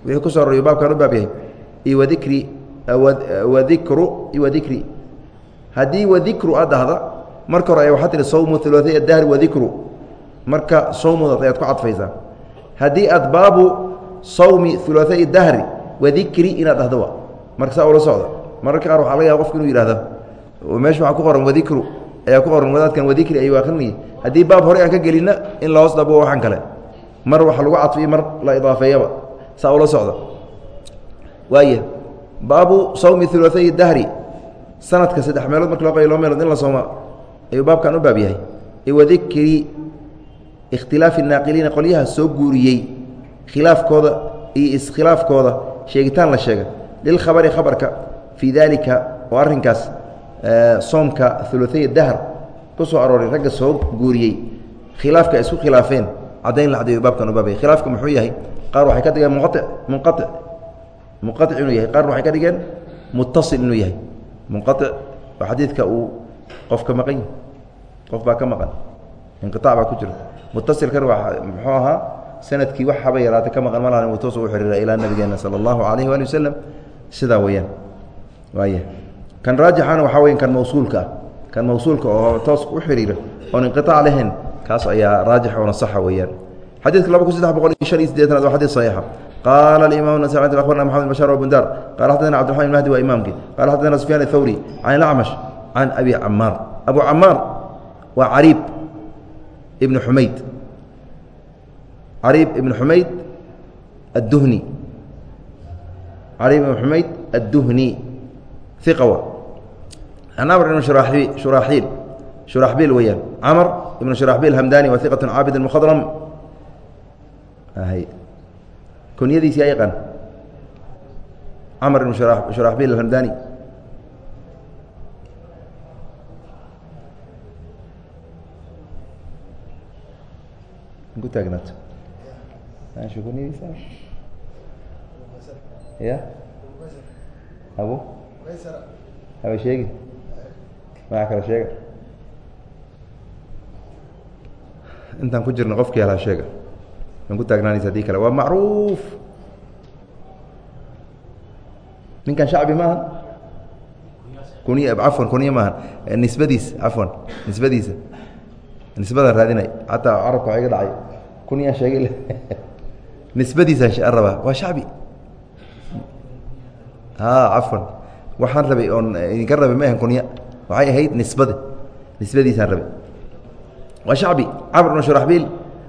wixii ku soo roriyo baabkan u baab yahay iyo wadikri wadikru iyo wadikri haddii wadikru aad dhahda marka hore waxaa tihi sowmu ulaay dahri wadikru. Marka sowmudaas ayaad ku cadfaysaa. Haddii aad baabu sawmi ulaai dahri wadikri inaad dhahdo wa marka saa ula socda. Mararka qaar waxa laga yaaba qofku inuu yihahdo meesha waxaa ku qoran wadikru. Ayaa ku qoran wadaadkan wadikri ayuu akrinayay haddii baab hore aan ka gelinna in la hoos dhabo waxaan kale. Mar waxa lagu cadfiyo mar la idaafeeyaba. Saa ula socda. Waaya baabu sawmi ulaai dahri sanadka saddex meelood marka loo qayo laba meelood in la sooma ayuu baabkan u baab yahay. Wadikri ikhtilaafi naaqiliina qolyaha soo guuriyey khilaafkooda iyo iskhilaafkooda sheegitaan la sheega lilkhabari khabarka fii daalika oo arrinkaas soomka uluay dahr ku soo arooray ragga soo guuriyey khilaafka isku khilaafeen caddayn la cadayo baabkan u baabaya khilaafka muxuu yahay qaar waxay ka dhigeen munqaic munqaic munqaic inuu yahay qaarna waxay ka dhigeen muttasil inuu yahay munqaic oo xadiidka uu qof ka maqan yahy qof baa ka maqan. Inqiaac baa ku jira. Mutasilkan waa muxuu ahaa sannadkii wax haba yaraata ka maqan malahan uu toos ugu xiriira ilaa nabigeena sala allahu calayhi waali wasalam sidaa weeyaan. Waaya kan raajixana waxaa weyan kan mawsuulka ah. Kan mawsuulka oo toos u xiriira oon inqiaac lahayn kaas ayaa raajix oona saxa weeyaan. Xadiidka laba kun saddex boqol iyo shan iyo sideetanaad waa xadiid saxiixa qaala alimam nas abarna maxamed bashar bundar qala xadana cbdiraxman mahdi waa imaamkii qala xadana sufyaan athawri can ilacmash can abi camaar abu camaar waa cariib ibn xumayd cariib ibn xumayd adduhni cariib ibn xumayd adduhni iqawa an amr ibn shuraaxiil shuraaxbiil weeyaan camr ibn shuraaxbiil hamdani waa iqat caabid mkhadram kunyadiisi yaa yaqaan camr ibn shuraaxbiil alhamdani. Ku taagnaato ya? Abu? Haba sheegi maaa kale sheega intaan ku jirna qofkii halaa sheega an ku taagnaanaysa haddii kale waa macruuf ninkan shacbi maaha kuniya cafwan kuniya maaha nisbadiisa cafwan nisbadiisa nisbadan raadinay xataa carabka waa iga dhacay kunyaa sheegay nisbadiisaan rabaa waa shacbi a cafwan waxaan rabay oon idinka rabay ma ahan kunya waxay ahayd nisbada nisbadiisaan rabay waa shacbi camr bn shuraxbiil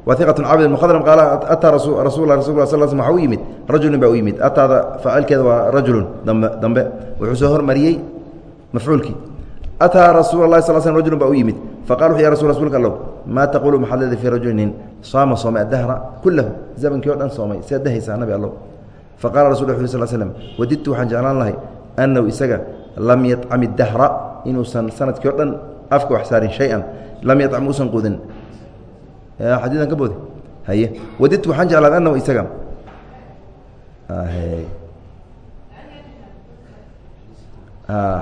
waa iqat cabd mkhadrm qaala ataa rasul rasul sl sl waxa u yimid rajulin baa u yimid. Ataada faacilkeeda waa rajulun dambe dambe. Wuxuu soo hormariyey mafcuulkii ataa rasuul اlahi sal sl rajulun baa u yimid. Faqala wuxu ya rasul rsulka allow maa taquulu maxaad leedahay fii rajulin saama soomay adahra kulahu zamankii o dhan soomay sead dhehaysaa nabi allow. Faqala rasul ll sl slm wadidtu waxaan jeclaan lahay annahu isaga lam yacami dahra inuusan sannadkii o dhan afka wax saarin shay-an lam yacam uusan quudin xadiidan ka boodi haye. Wadidtu waxaan jeclaad annahu isaga.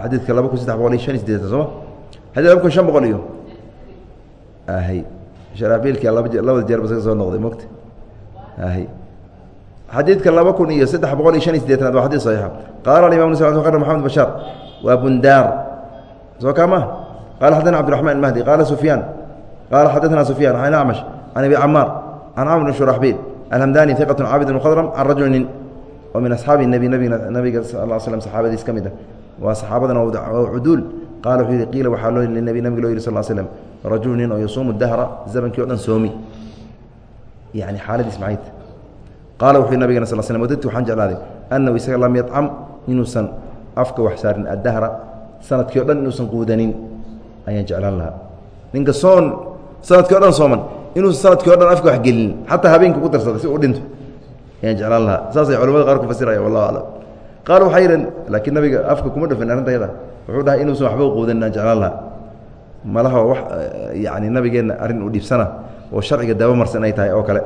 Xadiidka laba kun saddex boqol iyo shan iyo sideetan sooma xadid laba kun shan boqol iyo? Ahy sharaabiilka laba jeer baska soo noqday mogta ahy xadiidka laba kun iyo saddex boqol iyo shan iyo sideetanaad waa xadid saxiixa. Qaala alimam qr maxamed bashaar waa bundaar. Soo kaa maa qala xadana cbdiraxman mahdi qaala sufyaan qaala xadaثna sufyan an acmash can abi camaar can camr bn shuraxbiil alhamdani iqat caabid bn khadrm can rajulin oo min asxaabi nebi nabig nabiga sal slm saxaabadiis ka mid ah waa saxaabadan cuduul qaala wuxuu yihi qiila waxaa loo nabiga loo yihi sal slm rajulu nin oo yasuumu dahra zamankii o dhan soomi yani xaaladiis maxayt qaala wuxuu nabigana sal slm wadadtu waxaan jeclaaday annahu isaga lam yadcam inuusan afka wax saarin addahra sannadkii o dhan inuusan quudanin ayaan jeclaan lahaa ninka soon sannadkii o dhan sooman. Inuusan sannadkii o dhan afka wax gelin xataa habeenka ku darsaday si uu dhinto. Ayaan jeclaan lahaa. Saasay culamada qaar ku fasiraya wallahu aclam. Qaal waxaa yidhan laakiin nabiga afka kuma dhafin arrintayada wuxuu dhahay inuusan waxba quudanin aan jeclaan lahaa. Malaha wax yani nabigeenna arrin uu dhiibsana oo sharciga dabamarsan ay tahay oo kale.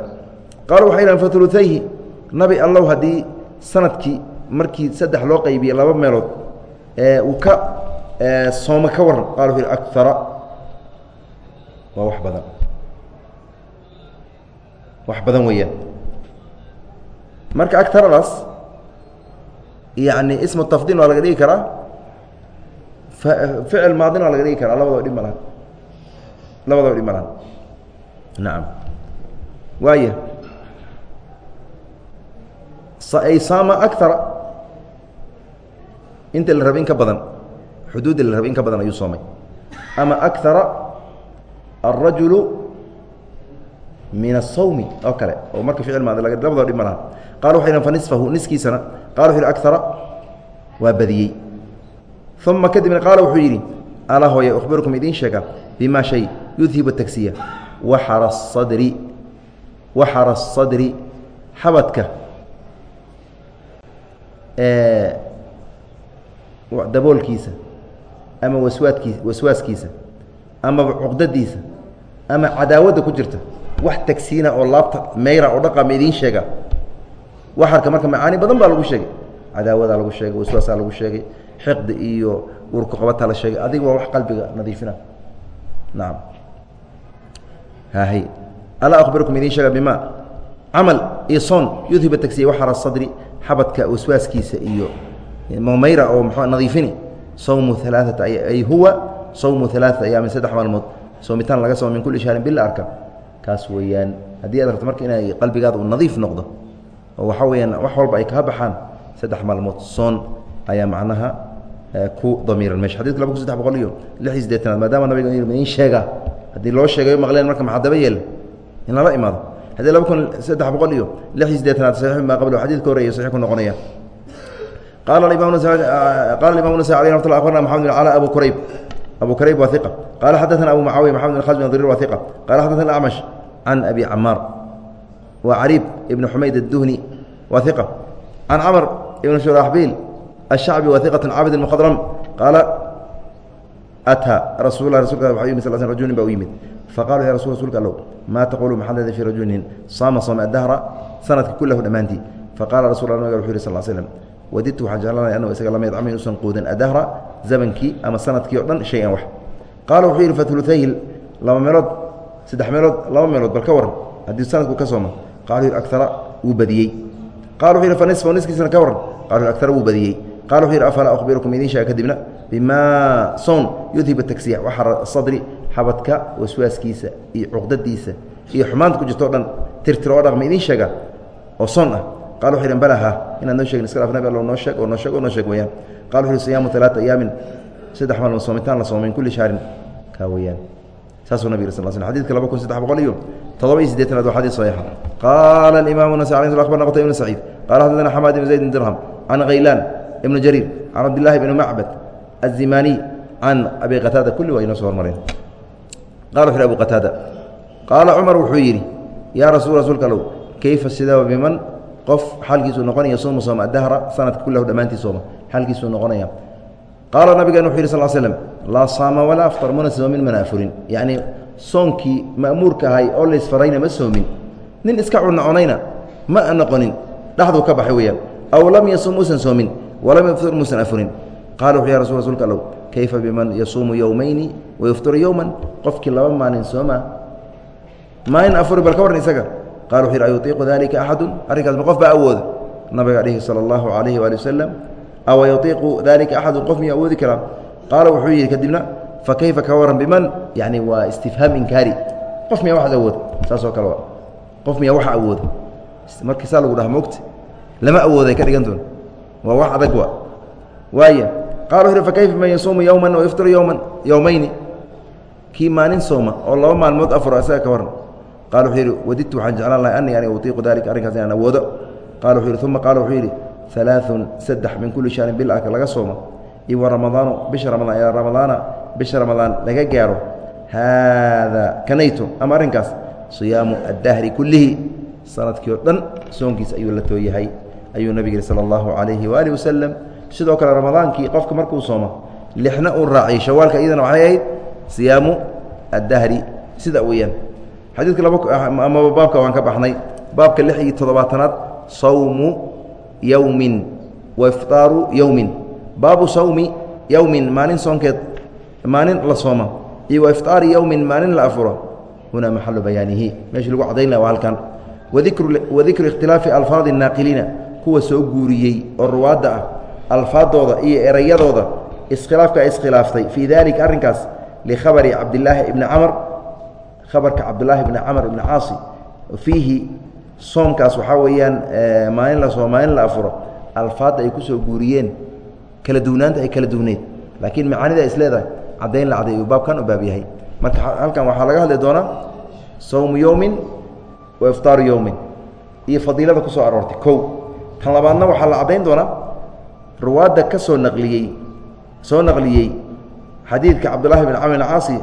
Qaal waxay yidhahan faulutayhi nabi allow haddii sannadkii markii saddex loo qaybiye laba meelood ee uu ka sooma ka waran yhi akara waa wax badan. Wax badan weeyaan. Marka agaradaas yani ismu tafdiil waa laga dhigi karaa ficil maadin waa laga dhigi karaa labadaba dhib ma labadaba dhib ma nacam waaya ay saama akara inta la raba in ka badan xuduudda la raba in ka badan ayuu soomay. Ama akara alrajulu min asawmi oo kale oo marka ficil maadi labadaba dhib ma laha qala waxay fa nisfahu niskiisana qala wuxu yhi akara waa badiyey uma kadibna qaala wuxuu yidhi alaa hooye ukhbirukum idiin sheega bima shay yudhibu tagsiya waxara sadri waxara asadri xabadka daboolkiisa ama waswaadkiisa waswaaskiisa amaba cuqdadiisa ama cadaawadda ku jirta. Wax tagsiina oo laabta meyra oo dhaqama idiin sheega. Waxarka marka macaani badan baa lagu sheegay. Cadaawadaa lagu sheegay waswaasaa lagu sheegay xiqdi iyo urku qabataa la sheegay. Adiga waa wax qalbiga nadiifina. Nacam hahay alaa akhbirukum idiin sheega bima camal iyo soon yudhiba tagsiya waxara sadri xabadka waswaaskiisa iyo mayra oo mxu nadiifini? Sawmu alaaata ay huwa sawmu alaaata ayaamin saddex maalmood soomitaan laga sooma min kulli shahrin bil arka. Kaas weeyaan haddii aad rabto marka inay qalbigaada uu nadiif noqdo oo waxaa weyaan wax walba ay kaa baxaan saddex maalmood soon ayaa macnaha ku damiiran. Meesha xadidka laba kun saddex boqol iyo lix iyo sideetanaad maadaama nabiga idiin sheega haddii loo sheegayo maqleen marka maxaa daba yeela in lala imaado. Haddii laba kun saddex boqol iyo lix iyo sideetanaad saxiix maa qablo xadidka horreeya saxiix ku noqonaya. Qala imam qala imam nas alي mat abarna maxamed bn cala abu kurayb abu krayb wa qaala xadaana abu mucaawiya maxamed bin khasm rir wa iqa qaala xadaana acmash can abi camaar wa cariib ibni xumayd adduhni wa iqa can camr ibn shuraxbiil ashacbi wa iqatan cabid muqadram qaala ataa rasul rasulka wa yimid sl rajul nin ba u yimid. Faqalu ya rasul rasulka allow maa taquulu maxaad leedahay fii rajulin saama soome adahra sanadka kulahu dhammaantii. Faqala rasul nabiga wuxu yih sal slam wadidtu waxaan jeclanaya anhu isaga lama yadcama inuusan quudan adahra zamankii ama sannadkii o dhan shay-an wax. Qaala wuxuu yidhi faulutayhi laba meelood saddex meelood laba meelood bal ka waran haddii sanadku ka sooma qala yidhi agara wuu badiyey. Qala wuxu yidhi fa nisfa niskiisana ka waran yidhi agara wuu badiyey. Qala wuxuu yidhi afalaa akhbirukum idiin sheega kadibna bimaa soon yudhiba tagsiya waxara sadri xabadka waswaaskiisa iyo cuqdadiisa iyo xumaanta ku jirto o dhan tirtir oo dhaqma idiin sheega oo soon ah qal wuxu yidhi balaha inaad noo shegin iska dhaaf nabi allo noo sheeg oo noo sheeg oo noo sheeg weyaan qala wuxu siyaamu alaata ayaamin saddex maalmood soomitaan la soomay kulli shahrin. Kaa weyaan saasuu nabig sal sl xadidka laba kun saddex boqol iyo todoba iyo siddeetanaad waa xadis saxiixa qaala alimaamu nas abarna qtay ibn saciid qala xadadana xamaad ibn zayd bn dirham can khaylaan ibnu jariir can cabdillahi bni macbad azimaniy can abi qataada kulli waa inoo soo hormareen qala wuxu abu qataada qaala cumar wuxuu yidhi yaa rasul rasuulka allow keyfa sidaa biman qof xaalkiisuu noqonaya suuma sooma adahra sanadka kullahu dhammaantii sooma xaalkiisuu noqonaya. Qaala nabigan wuxuu yidhi sal slm laa saama walaa aftar mana soomin mana afurin. Yacnii soonkii ma'muurka ahay oo laysfarayna ma soomin. Nin iska cunacunayna ma noqonin dhexduu ka baxay weeyaan. Aw lam yasum muusan soomin walam yaftur muusan afurin. Qala wuxu ya rasul rsulka allow kayfa biman yasuumu yowmayni wayuftiru yowman qofkii laba maalin sooma maalin afuri bal ka warran isaga qala wuxu yhi ayutiiqu dalika axadu arrinkaas ma qof baa awooda nabiga dhihi sala allahu calayhi waali wasalam awa yutiiqu dalika axadun qof miya awoodi karaa qaala wuxuu yidhi kadibna fakayfa ka waran biman yani waa istifhaam inkaari qof miya waxaad awooda saasoo kale qof miya waxa awooda markii saa lagu dhaha mogta lama awooday ka dhigan doon waa wax adag wa waaya qala wuxu uhi fakayfa man yasuumu yowman wayuftiru yowman yowmayni kii maalin sooma oo laba maalmood afuro isaga ka waran qala wuxuu yidhi wadidtu waxaan jeclaan lahay anii aniga utiiqu dalika arrinkaas inaan awoodo. Qala wuxuu yidhi uma qaala wuxuu yidhi alaaثun saddex min kulli shahrin bil laga sooma iyo wa ramadaanu bisha ramadaan ilaa ramadaana bisha ramadaan laga gaaro. Haada kanayto ama arrinkaas siyaamu addahri kullihi. Sanadkii oo dhan soonkiis ayuu la tooyahay. Ayuu nabig yihi sala allahu calayhi waaalih wasalam sidoo kale ramadaankii qofka markuu soomo lixna uu raaciyay shawaalka iyadana waxay ahayd siyaamu addahri. Sida weeyaan xadiidka labaamaba baabka waan ka baxnay. Baabka lix iyo toddobaatanaad sawmu yowmin wa iftaaru yowmin baabu sawmi yowmin maalin soonkeed maalin la sooma iyo wa iftaari yowmin maalin la afuro. Hunaa maxalu bayaanihi. Meeshii lagu cadayn laha waa halkan. Wadikru ikhtilaafi alfaadi naaqiliina kuwa soo guuriyey oo ruwaadda ah alfaadooda iyo erayadooda iskhilaafka ay iskhilaaftay fii dalika arrinkaas likhabari cabdilaahi ibni camr khabarka cabdilaahi ibni camr ibni caasi fiihi soomkaas waxaa weeyaan maalin la soo maalin la afuro alfaadda ay ku soo guuriyeen kala duwnaanta ay kala duwneed. Laakiin macaanida ay isleedahay caddayn la caday uu baabkan u baab yahay. Marka halkan waxaa laga hadli doonaa sawmu yowmin wa iftaaru yowmin iyo fadiilada ku soo aroortay kow. Tan labaadna waxaa la caddayn doonaa ruwaadda ka soo naqliyey soo naqliyey xadiidka cabdullahi bn camr caasi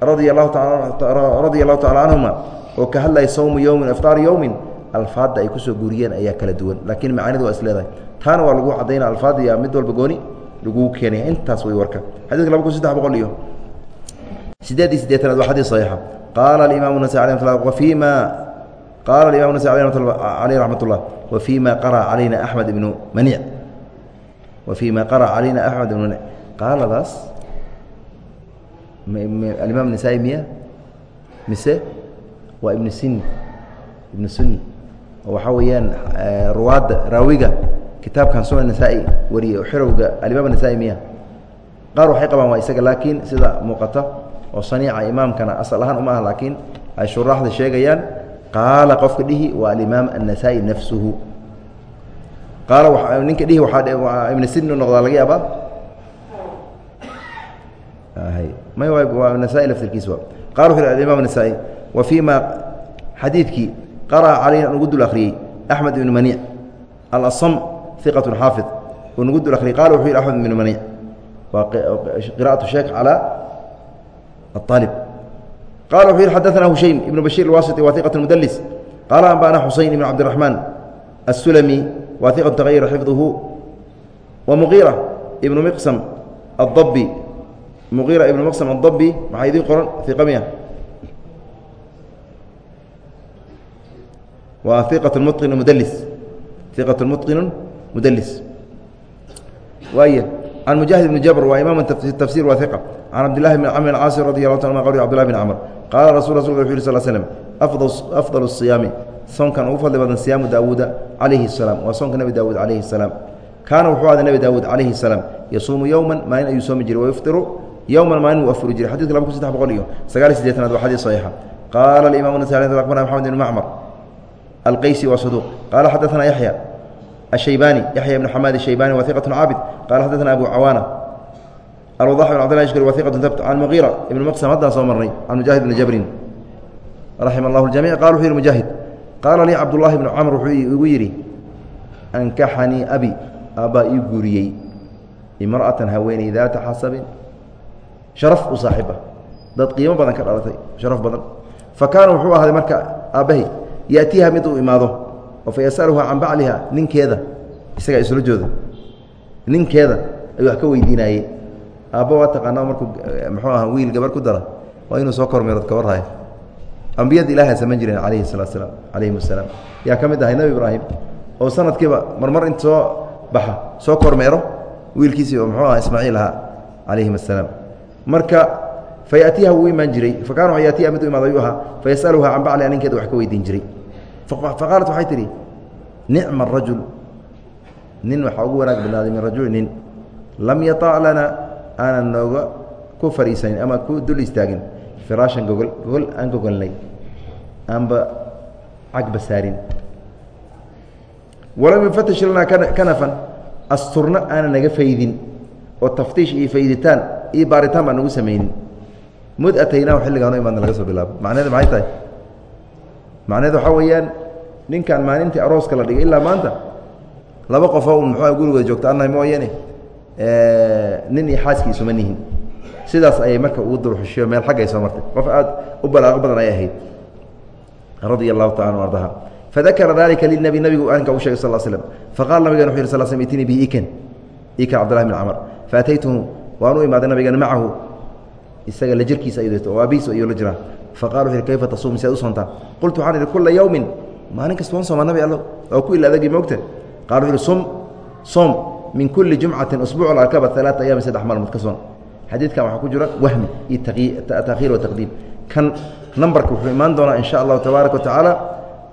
radia allahu tacala canhuma oo ka hadlaya sawmu yowmin iftaar yowmin alfaadda ay ku soo guuriyeen ayaa kala duwan. Laakiin macaanidu waa is leedahay. Taana waa lagu caddaynaa alfaadda iyo mid walba gooni laguu keenaya intaas way warka. Xadidka laba kun saddex boqol iyo sideed iyo siddeetanaad waa xadiis saxiixa qaala alimaamu nasai alay mat wafima qaala alimam nasai aleyh raxmat ullah wafima qara'a calayna axmed ibnu maniic. Wafima qara'a calayna axmed ibnu maniic. Qaaladaas alimaam nasaa-i miya? Mise? Waa ibnu sini ibnu suni oo waxaa weeyaan ruwaadda raawiga kitaabkan sunan nasaa-i wariyey oo xirowga alimaam nasaa-i miya. Qaar waxay qabaan waa isaga laakiin sida muuqata oo saniica imaamkana asal ahaan uma ah laakiin ay shuraaxda sheegayaan qaala qofka dhihi waa alimaam annasaa-i nafsuhu. Qaala ninka dhihi ibnu sini u noqdaa laga yaabaa may waa nasaa-i laftirkiis wa qala wuxu alimaam nasaa-i wa fii ma xadiidkii qara'a calayna nugu dul akhriyey axmed ibnu maniic alasam iqat xaafid uu nugu dul akhriyey qala wuxuu yihi axmed ibnu maniic waa qira'atu sheekh calaa aaalib qala wuxuu yihi xadaثna hushaym ibnu bashiir alwasiti wa iqat mudlis qaala anba'ana xusayn ibn cabdiraxmaan الsulami wa iqat tagayara xifduhu wa muqiira ibnu miqsam الdabi muqiira ibnu miqsam الdabi maxaa idiin qoran iqa miya waa iqaة muqin mudlis iqaة muqinu mudlis waay can mujaahid bni jabr waa imaam tafsir waa iqa can cabdillahi bn camr caasi radi allah ta qawli cbdillahi bn camr qaala rasul rasulka wuxu yhi sl slm afdal الصiyaami soonkan ugu fadli badan siyaamu daawuuda calayhi الsalaam waa soonka nebi daawuud calayhi الsalaam kaana wuxuu ahday nebi daawuud calayhi الsalaam yasuumu yowman maalin ayuu soomi jiray wayuftiru yowman maalin uu afuri jiray xadidka laba kun saddex boqol iyo sagaal iyo sideetanaad waa xadiis saxiixa qaala alimaam nasai akbarna maxamed ibn macmar الqyسي wa صدوq qala xadaثna yaحyى الشhaybاني yaحyى بن xamاd الشhaybاني wa ثiqة cاabد qala xadaثna abu cawاnة الوضاح بن cبdالله شhكر wa ثiqة ثبت عن مغيرة iبن مqسم haddaan soo marnay can مuجاهد بن jبrin raxima الlah الجamيع qal wuxuu yihi mujاهid qaala lii cabdاللahi بن cمr wuxuu igu yidhi أnkaxanii abi aabbaa ii guuriyey imra'atan haweeney daata xasabin sharaf u saaxiib ah dad qiimo badan ka dhalatay sharaf badan. Fa kaana wuxuu ahaaday marka aabbahay yaatiiha mid uu imaado oo fa yasaluha can bacliha ninkeeda isagaa isula jooda. Ninkeeda ayuu wax ka weydiinaayey. Aabba waa taqaanaa markuu muxuu aha wiil gabar ku dara waa inuu soo kormeero ka ambiyada ilahay samayn jireen calayhi salatu slaam calayhim asalaam yaa ka mid ahay nebi ibraahim oo sanadkiiba marmar inta soo baxa soo kormeero wiilkiisii oo muxuu aha ismaaciil ahaa calayhim asalaam marka fa yaatiiha wuu imaan jiray fa kaana yaatiiha mid u ahaa fa yasaluha can bacliha ninkeeda wax ka weydiin jiray. Fa qaalat waxay tidhi nicma arajul nin waxaa ugu wanaag badnaaday min rajuli nin lam yatac lana aanan nooga ku fadhiisanin ama ku dul istaagin firaashan gogol gogol aan gogolnay aanba cagba saarin. Walam yufatish lanaa kanafan asturna aanan naga faydin oo taftiish iyo fayditaan iyo baaritaan baan nagu samaynin mud ataynaahu xilligaano imaadna laga soo bilaabo macnaheed maxay tahay? Macnaheed waxaa weeyaan ninkan maalintii arooska la dhigay ilaa maanta laba qofoo un muxua gurigooda joogta annahay mooyane nin iyo xaaskiisuma nihin. Sidaas ayay marka ugu dulxushiyo meel xaggay soo martay. Qof aad u balaaqo badan ay ahayd. Radia allahu taala an ardaha fadakara dalika linabi nabigu arrinka u shegay sal slm faqala nabigan wuxu yih sl slm itinii bihi iken iken cabdillahi bn camr faataytuhu waan imaaday nabigan macahu isaga la jirkiisa oo aabihiis iyo la jiraa. Faqala kayfa tasuum si u soontaa. Qultu waxaan idhi kula yawmin. Maalin kasta waan sooma nabi allo oo ku ila adagi moogta. Qala wuxu uhi sum soom min kuli jumcatin usbuuc alkaba alaata ayaami saddex maalmood ka soon. Xadiidkan waxaa ku jira wahmi iyo takhiir wa kan nambarka wuxuu imaan doonaa in allahu tabaaraka wa tacaala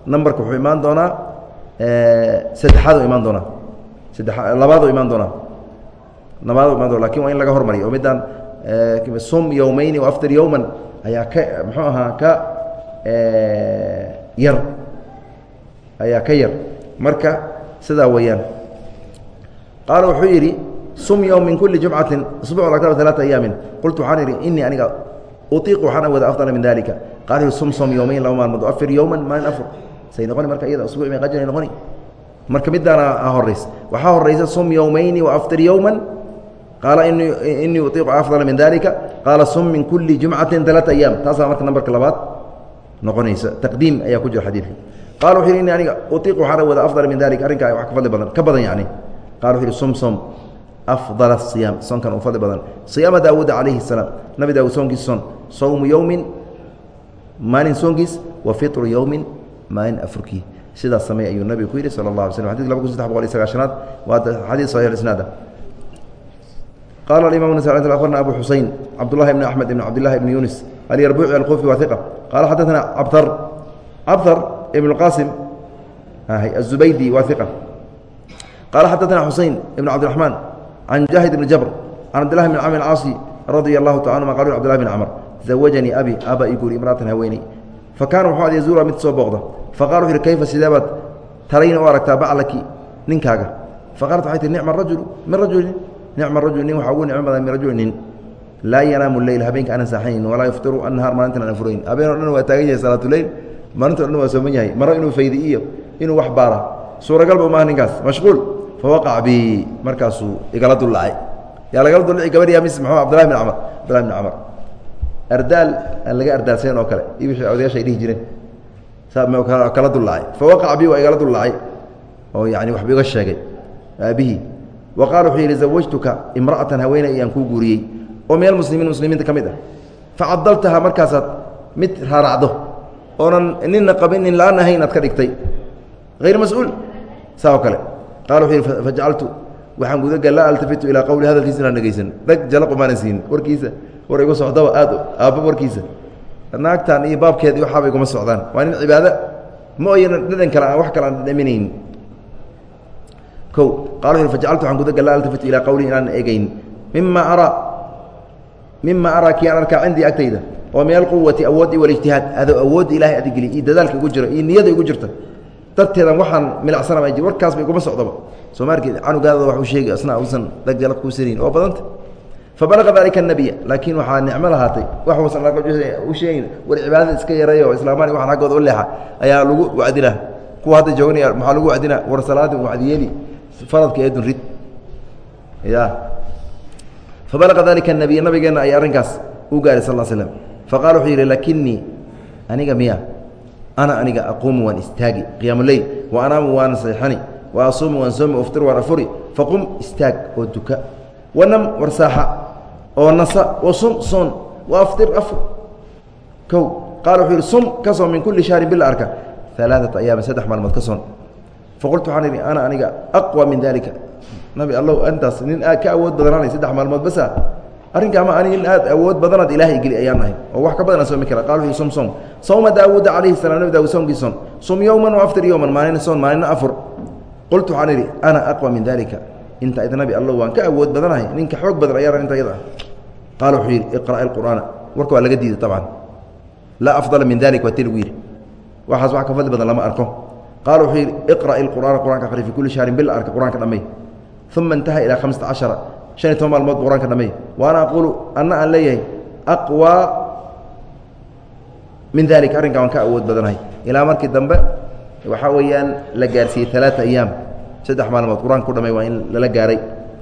wuxuu imaan doonaa saddexaad imaan doonaa. Sadde labaadoo imaan doonaa doona laakiin waa in laga hormariyo oo midaan sum yowmayni waaftir yowman ayaa ka muxuu ahaa ka yar ayaa ka yar marka sidaa weeyaan qaala wuxuu yidhi sum ywm min kuli jumcati usbuc akar alaaa ayaamin qultu waxaan idhi inii aniga uiiqu waxaan awooda afdala min dalika qaal sum som yowmayn laba maalmood afir yowman maalin afur say noqoni marka iyada usbuc may qajinay noqoni marka midaana horeys waxaa horeysa sum yowmayni waaftir yowman qaala inii uiiqu afdala min dalika qaala sum min kuli jumcati alaaa ayaam taasaa marka nambarka labaad noqonaysa. Taqdiim ayaa ku jira xadiidka qala wuxu ini aniga uiiqu waxaan awooda afdala min dalika arrinkaa wax ka fadli badan ka badan yani qala wuxu yhi sum som afdal asiyaam soonkan uu fadli badan. Siyaama daawuuda calayhi salaam. Nabi daawuud soonkiis soon. Sawmu yowmin maalin soonkiis wa fitru yowmin maalin afurkii. Sidaas samey ayuu nabigu ku yidhi sala allah alay slm xadidka laba kun saddex boqol iyo sagaashanaad. Waa xadiid saxiix isnaada qala imam abarna abu xusayn cabdulahi bn axmed ibn cabdilahi ibn yunis alyarbuci alkufi wa iqa qaala xadana cabtar cabtar ibn qasim azubaydi wa iqa qaala xadana xusayn ibn cabdiraxmaan can jaahid ibni jabr can cabdilahi bn camr caasi radia allahu ta anuma qal cbdilahi bn camr zawajanii abi aaba i imraatan haweeney fa wuxuu ad yazuura mid soo booqda faqala wuxu hi kayfa sideebaad tarayna u aragtaa baclaki ninkaaga faqaalat waxay tii nicma rajulu min rajulin nicma rajul nin waxaa ugu nicmo badan min rajuli nin. Laa yanaamu leyl habeenka aanan saaxanayn walaa yuftiru annahaar maalintan aan furayn. Habeenoo dhan waa taagan yahay salaatuleyl maalinto dhan waa sooman yahay. Maro inuu faydi iyo inuu wax baara. Suuragalba maaha ninkaas mashquul. Fawaqac bi markaasuu igala dullacay. Yaa lagala dullaci gabadhiya mis mxuu abdillahi bin camar abdillahi bin camar. Ardaal aan laga ardaalsayn oo kale iyo wixii odayaasha ay dhihi jireen. Saa kala dullacay. Fawaqac bi waa igala dullacay. Oo yani waxbu iga sheegay. Aabihii wa qaala wuxuu yidhi zawajtuka imra'atan haweeney ayaan kuu guuriyey oo meel muslimiin muslimiinta ka mid ah facadaltaha markaasaad mid raaracdo oonan nina qabin nin la'aan ahayn aad ka dhigtay hayr mas'uul saa oo kale qala wuxuu yidhi fajacaltu waxaan gudagal laa altafitu ilaa qowli hadalkiisa inaan dhegeysan dheg jalaqu maanan siin warkiisa war igu socdaba aad aabba warkiisa naagtan iyo baabkeed waxaaba o fajacaltu waxaan gudagal laa altafitu ilaa qowlihi inaan eegeyn mima araa mima araa kii aan arkaa cindii agtayda oo min alquwati awood i walijtihaad adoo awoodda ilahay adigeliy iyo dadaalka igu jiro iyo niyada igu jirta. Darteedan waxaan jir warkaasba iguma socdaba soomaarkeed canugaadada wax u sheegi asna uusan dhagjalaq kuu sanayn oo badanta. Fabalaqa dalika anabiya laakiin waxaa nicmo lahaatay. Wax uusan u sheegin war cibaadada iska yaray oo islaamaan waxan xaggooda u leexa ayaa lagu wacdinaa. Kuwa hadda jooganaya maxaa lagu wacdinaa? War salaadin wacdiyeeli faradka eedun rid. Ya. Fabalaqa dalika anabiya nabigeenna ay arrinkaas u gaaray sal l slm faqala wuxuu yidhi lakinii aniga miya ana aniga aquumu waan istaagi qiyaamuleyl wa anaamu waan seexani wa asuumu waan soomi uftir waan afuri faqum istaag oo duka. Wanam warsaaxa oo nasa wasum soon wa aftir afur. Kow qaala wuxuu yihi sum ka soon min kulli shahrin bil arka alaaata ayaamin saddex maalmood ka soon faqultu waxaan idhi ana aniga aqwa min dalika nabi allow antaas nin aad ka awood badananay saddex maalmood basa arrinka ama ani nin aad awood badanaad ilaahay geli ayaan nahay oo wax ka badanaan soomi kara qal wuxuu sum soom sawma daawuuda calayhi salam nabi daawud soomkii soon sum yowman wa aftir yowman maalina soon maalina afur qultu waxaan idhi ana aqwa min dalika inta id nabi allow waan ka awood badanahay ninka xoog badan ayaan inta yada ah qaala wuxuu yidhi iqra' alqur'aana warka waa laga diiday tabcan laa afdala min dalik waa ti lagu yidhi waxaas wax ka fadli badan lama arko qaala wuxuu yidhi iqra' ilqur'aana qur'anka aqri fi kulli shahrin bil arka qur'anka dhammay uma intaha ilaa hamsata cashara shan iyo toban maalmood bu qur'anka dhammay wa ana aquulu anna aan leeyahay aqwaa min dalik arrinkaa waan ka awood badanahay ilaa markii dambe waxaa weeyaan la gaarsiiyey alaata ayaam saddex maalmood qur'aanka ku dhamay waa in lala gaaray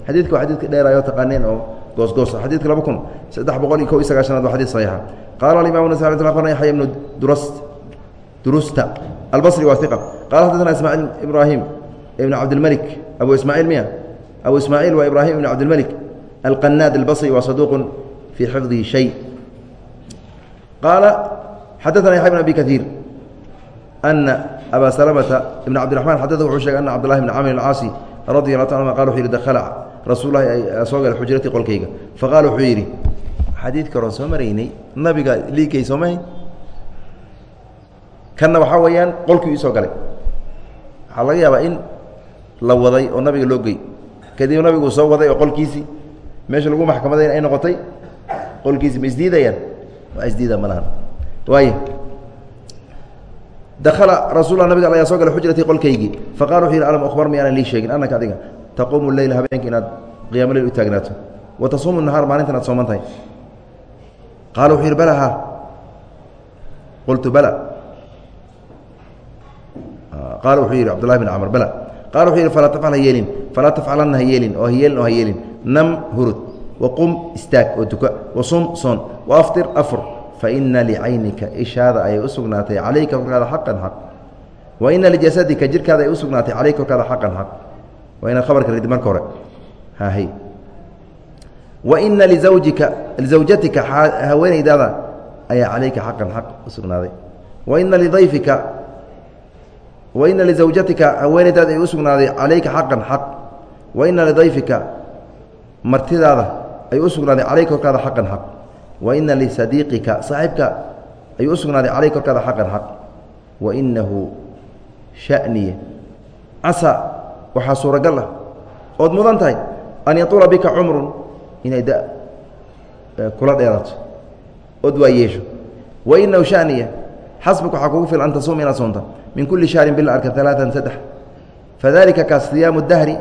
xadiidka waa xadidka dheerayo taqaaneen oo goosgoos xadidka laba kun saddex boqol iyo kow iyo sagaashanaad waa xadid saxiixa qaala alimam nas abarna yaxya ibnu durst durusta albصri waa iqa qala xadana ismaaciil ibrahim ibn cabdilmalik abu ismaaciil miya? Abu ismaaciil waa ibrahim ibn cabdilmalik alqanaad albصri waa saduuq fii xifdihi shay. Qaala xadaana yaxya bn abi kaiir ana aba salamata ibn cabdiraxman xadada wuxuu sheegay ana cabdulahi bn camr alcaasi radi allah ta anma qala wuxuu yihi dakhala rasuul lahi ay soo galay xujrati qolkayga. Faqaala wuxuu yidhi xadiidka horan soo maraynay nabiga liigay soo mahayn kanna waxaa weeyaan qolkii isoo galay. Waxaa laga yaabaa in la waday oo nabiga loo gey kadib nabigu soo waday oo qolkiisii meesha lagu maxkamadayna ay noqotay qolkiisi ma isdiidayaan? Waa isdiida ma lahan. Waay dakala rasulla nabiga ayaa soo galay xujratii qolkaygii. Faqala wuxuu yidhi alam akhbar miyaanan lii sheegin. Annaka adiga taquumu leyla habeenka inaad qiyaamo leyl u taagnaato. Wa tasuumu nahaar maalintan aad sooman tahay. Qaala wuxuu yidhi bala qultu bala qaala wuxuu yidhi cabdullahi bin camr bala. Qaala wuxuu yidhi falaa tafcal ha falaa tafcalanna ha oo ha oo ha nam hurud waqum istaag oo tuka wasum soon waaftir afur. Faina licaynika ishaada ayay u calayka korkaada xaqan xaq. Wa ina lijasadika jirkaada ay u calayka korkaada xaqan xaq. Waa inaad khabarka rid marka hore. Hahy wa ina lizawjatika haweenaydaada ayaa calayka xaqan xaq u wa ina lidayfika wa ina lizawjatika haweenaydaada ay u sugnaaday calayka xaqan xaq. Wa ina lidayfika martidaada ay u sugnaaday korkaada xaqan xaq. Wa ina lisadiiqika saaxiibka ayuu u sugnaaday calayka korkaada xaqan xaq. Wa inahu shaniye casa waxaa suuragal ah. Ood mudan tahay an yatuula bika cumrun inay da kula dheerato ood waa yeesho. Wa inahu shaniya xasbuka waxaa kugu fil an tasuuma inaad soonta min kulli shahrin bil arka alaaan saddex. Fadalika kaas siyaamu dahri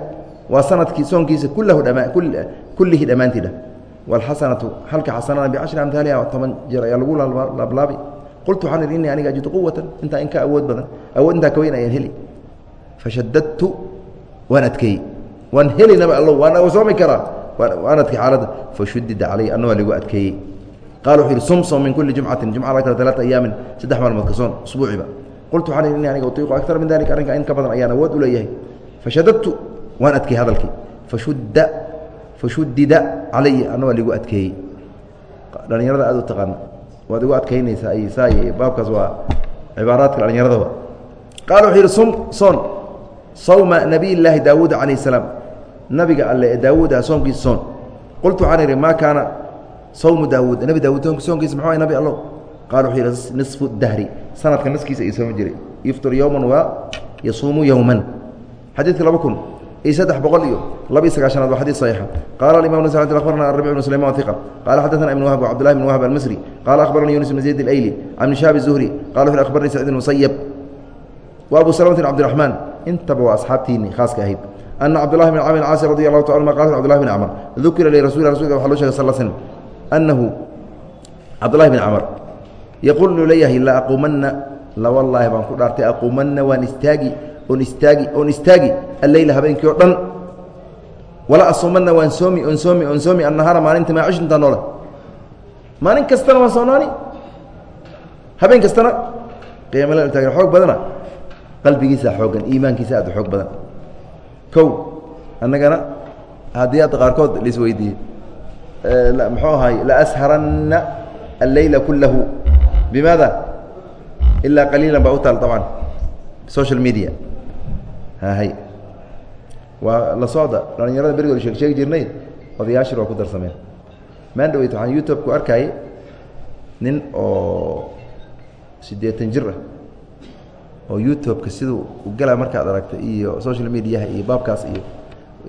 waa sannadkii soonkiisa kullahu dhama kullihi dhammaantii dhah wاlxasanatu halka xasanada bicashri amhaaliha toban jeer ayaa lagu laablaabi. Qultu waxaan innii aniga ajidu quwatan intaa in ka awood badan awood intaa ka weyn ayaan heli. Fashadadtu waan adkeeyey. Waan helinaba allow waan soomi karaa. Waan adkey xaaladda. Fashudida calay anna ligu adkeeyey. Qala wuxuu yihi min kulli jumcatin jumca la kale talaata ayaamin saddex maalmood ka usbuuciba qultu waxaan inni aniga utiiqu aktar min dalika arrinka in ka badan ayaan awood u leeyahay. Fashadadtu waan adkeeyey hadalkii. Fashudda fashudida calaya anna waa ligu adkeeyey. Dhalinyarada aad u taqaana waad igu adkaynaysaa ay saay baabkaas waa cibaaraadka dhalinyaradaba qaala wuxuu yidhi sum soon sawma nabiy llaahi daawuud calayh salaam. Nabiga alle ee daawuud ah soomkiisa soon. Qultu waxaan idhi maa kaana sawmu daawuud nebi daawuud soonkiisa muxuu nabi allow? Qaala wuxuu yidhi nisfu dahri sanadka naskiisa ay soomi jiray yuftir yowman waa yasuumu yowman xadiidka laba kun iyo saddex boqol iyo laba iyo sagaashanaad waa xadيث صaيixa qala الimam ن abarna الربيع بن سليمان ثiqة qala xadaثna iبن وهب وcبدالله بن وهب المصري qala أخbarnii يuنس بن زيد الأyلي عن شhاب الزهري qala وxu أخbarnii سعيد المسyب و أbu سلمة بن cبدالرحمن intaba waa asxaabtiini khaaska ahayd أنa cبداللahi بن cمر الcاaص رضي الله taع عنهma qال cبدالله بن cمر ذukira لرasuل rasulka wa lo shegay sل sلم أنahu cبداللahi بن cمر inuu leeyahay la aqumana lawallaahi baan ku dhaartay aqumana waan istaagi on istaagi on istaagi alleyla habeenkii o dhan wala asumana waan soomi on soomi on soomi annahaara maalinta maa cish intaa noole maalin kastana waan soonaani habeen kastana qiyaamala taagan xoog badana qalbigiisa xoogan iimaankiisa aad xoog badan kow annagana haddii hadda qaarkood laisweydiiye muxuu ahay laasharanna alleyla kulahu bimaada ilaa qaliilan baa u taal dabcan social media. hahay waa la socda dhalinyarada berigood sheeg sheegi jirnay odayaashir waa ku darsameen maan dhaweyt waxaan youtube ku arkayay nin oo siddeetan jir ah oo youtube-ka siduu u galaa markaad aragta iyo social mediaha iyo baabkaas iyo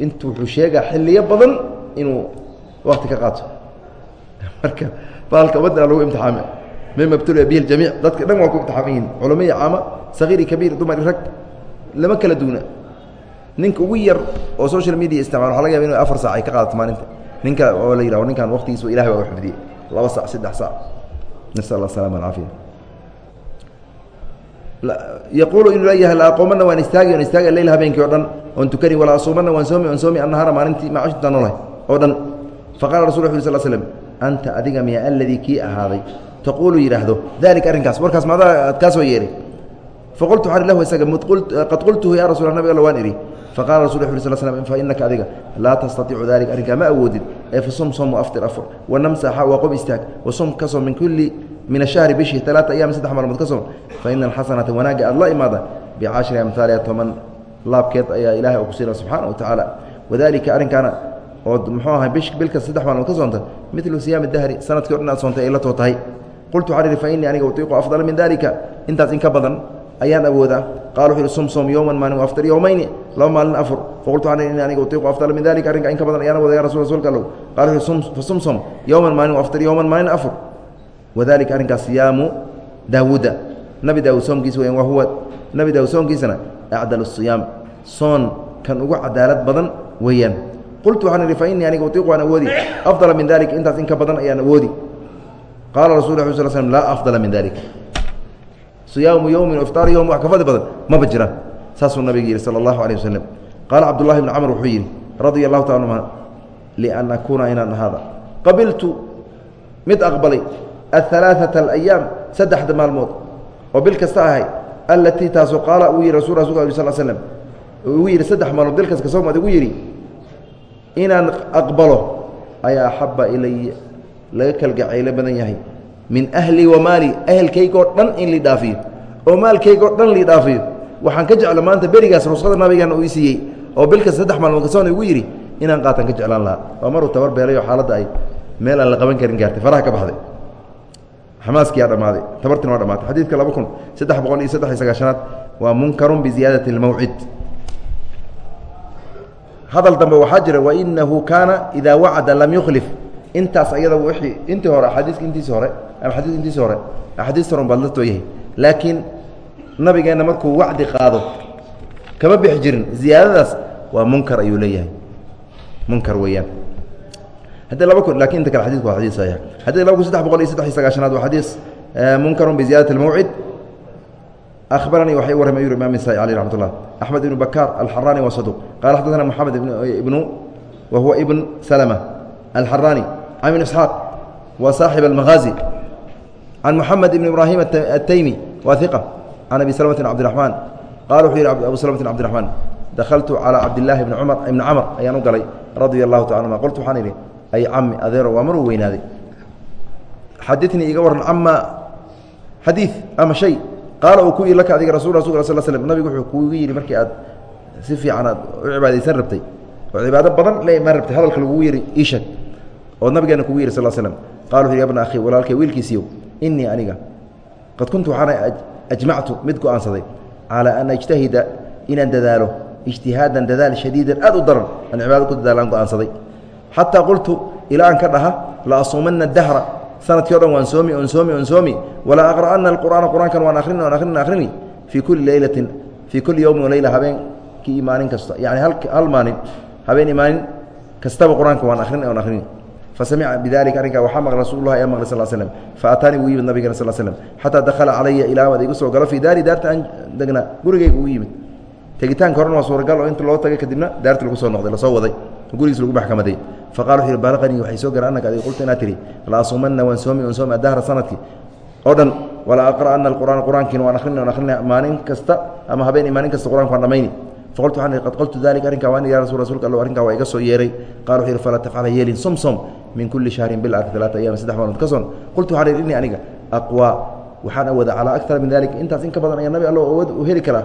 intu wuxuu sheegaa xilliyo badan inuu wakti ka qaato marka baalka ummadana lagu imtixaame mima btuliya bihi ljamiic dadka dhan waa ku imtixaaman yihiin culamo iyo caama sagiiri kabiir dumari rag lama kala duuna. Ninka ugu yar oo social media isticmaal waxa laga yaba inu afar saac ay ka qaadato maalinta. Ninka oo la yidhahdo ninkan waktigiis ilahay waa u xifdiyey. Laba sac saddex sac nasal allah asalama alcaafiya yaquulu inuu leeyahay laaqoomana waan istaagi on istaaga leyl habeenkii o dhan oon tukani walaa asuumana waan soomi on soomi annahaara maalintii macaishta noolahay oo dhan faqala rasul ll sl slm anta adiga miya aladii kii ahaaday. Taquulu yidhaahdo dalika arrinkaas. Warkaas maadaa aad kaa soo yeehay faqultu waxaan lahu isaga qad qultuhu ya rasul nabig alla waan idhi. Faqala rasul ll sl slm fainaka adiga laa tastaiicu dalika arrinkaa ma awoodid? Ee fasum som waaftir afur. Wanamsaxa waa qob istaag. Wasum ka min kulli min ashahri bishii talaata ayaam saddex maalmood ka som fa alxasanata wanaagga aad la imaada bicashri amhaaliha toban laabkeed ayaa ilahay u ku siina subxaana wa tacaala wadalika arrinkaana ood muxuu ahay bilka saddex maalmood ka soonta midlu siyaami dahri sannadkii o aad soontay ay la too qultu waxaan ihi fa innii aniga utiiqu afdala min dalika intaas in ka badan ayaan awoodaa. Qala wuxu uhi sum yowman maalin aftar yowmayni laba maalin afur. Faqultu waxaan ihi inni aniga utiiqu afdala min dalika arrinka in ka badan ayaan awooda ya rasul rasuulka allow. Qala wuxu uhi fasum som yowman maalin aftar yowman maalin afur. Wadalika arrinkaas siyaamu daawuuda. Nabi daawuud soomkiisa weyan wa huwa. Nabi daawuud soomkiisana acdal siyaam soon kan ugu cadaalad badan weeyaan qultu waxaan idhi fa innii aniga utiiqu aan awoodi afdala min dalika intaas in ka badan ayaan awoodi qaala rasul ll sl slm laa afdala min dalik siyaamu yowmin iftaar yowm wax ka fadli badan maba jiraan saasuu nabiga yidhi sala allahu alيh waslem qaala cabdullahi bni camr wuxuu yidhi radia allahu taala anhuma lian akuuna inaan ahaada qabiltu mid aqbalay ahalaaثata alayaam saddexda maalmood oo bil kasta ahay allatii taasoo qaala uu yihi rasul rasulka sal slm uu yidhi saddex maalmood bil kasta ka soo mad igu yidhi inaan aqbalo ayaa axaba ilaya laga kalgacaylo badan yahay. Min ahli wa maali ahelkaygoo dhan in li dhaafiyo oo maalkaygoo dhan li dhaafiyo. Waxaan ka jeclo maanta berigaas rusqada nabigeena uu siiyey oo bilkas saddex maalmood kasoona igu yidhi inaan qaatan ka jeclaan lahaa. Waa maruu tabar beelayo xaaladda ay meel aan la qaban karin gaartay. Faraha ka baxday. Xamaaskiyaa dhammaaday tabartina waa dhamaatay xadiidka laba kun saddex boqol iyo saddex iyo sagaashanaad. Waa munkarun biziyaadati اlmawcid hadal dambe waxaa jira wainahu kaana idaa wacada lam yukhlif. Intaas ayada wii intii hore axaadiiska intiisi hore ama xadiiska intiisi hore axaadiista horan baad la too yahay laakiin nabigeenna markuu wacdi qaado kama bixi jirin ziyaadadaas waa munkar ayuu leeyahay. Munkar weeyaan. Haddii laba kun laakiin inta kale xadidku waa xadis saxiix. Haddii laba kun saddex boqol iyo saddex iyo sagaashanaad waa xadiis munkarun biziyaadati baranii waay warrame yur imam sa alي amat lah axmed ibn bakaar alxarani wa saduq qala xadana moxamed ibnu wa huwa ibn salma alxarani an ibn isxaaq wa saaxib almahaazi can moxamed ibn ibrahim ataymi wa iqa can abi slmti cabdiraxman qala wuxuu yidhi abu slmti cabdiraxman dakhaltu calaa cabdillaahi bni cumar ibni camar ayaan u galay radia allahu taala anuma qultu waxaan idhi ay cami adeero waa maruu weynaaday xadinii iga warran ama xadii ama shay qaala uu ku yidhi laka adiga rasul rasul sl slm nabigu wuxuu kugu yidhi markii aad si fiican aad u cibaadaysan rabtay oo cibaado badan la imaan rabtay hadalka lagugu yidhi ishag oo nabigeena kugu yidhi sal slm qala wuxu ya bna akhi walaalkay wiilkiisiiyow innii aniga qad kuntu waxaana ajmactu mid go'aansaday calaa an ajtahida inaan dadaalo ijtihaadan dadaal shadiidan aad u daran aan cibaado ku dadaalaan go'aansaday xataa qultu ilaa aan ka dhaha la asuumanna dahra sannadkii o dhan waan soomi on soomi on soomi. Walaa aqra'ana alqur'aana qur'aankan waan akhrini on akhrini akhrini. Fii kulli leylatin fii kulli yowmin waleyla habeenkii iyo kasta. Yani hal maalin habeen iyo kastaba qur'aanka waan akhrini on akhrini. Fasamica bidalika arrinkaa waxaa maqlay rasuululah ayaa maqlay sal slm faataanii wuu yimid nabigana sal slm xataa dakhala calaya ilaa ad igu soo galo. Fii daari daarta aan degnaa gurigayga ugu yimid. Tegitaanka horena waa suuragal oo inta loo tagay kadibna daarti lagu soo noqday la soo waday gurigiis lagu maxkamaday. Faqala wuxu yhi balaqanii waxay soo garan annaka adiga qulta inaad tihi la asuumanna waan soomi on soomi adahra sannadkii. Oo dhan walaa aqra'ana alqur'aan qur'aankiina waan akhrina waan akhrina maalin kasta ama habeen maalin kasta qur'anka waan dhamayni. Faqultu waxaan ihi qad qultu dalika arrinkaa waan ya rasul rasulka allo arrinkaa waa iga soo yeeray. Qaala wuxuu yihi falaa tafcala yeelin som som min kulli shahrin bil arki talaata ayam saddex maalmood ka soon. Qultu waxaan ihi innii aniga aqwaa waxaan awooda calaa akara min dalik. Intaas in ka badan ayaa nabi allo awood u heli karaa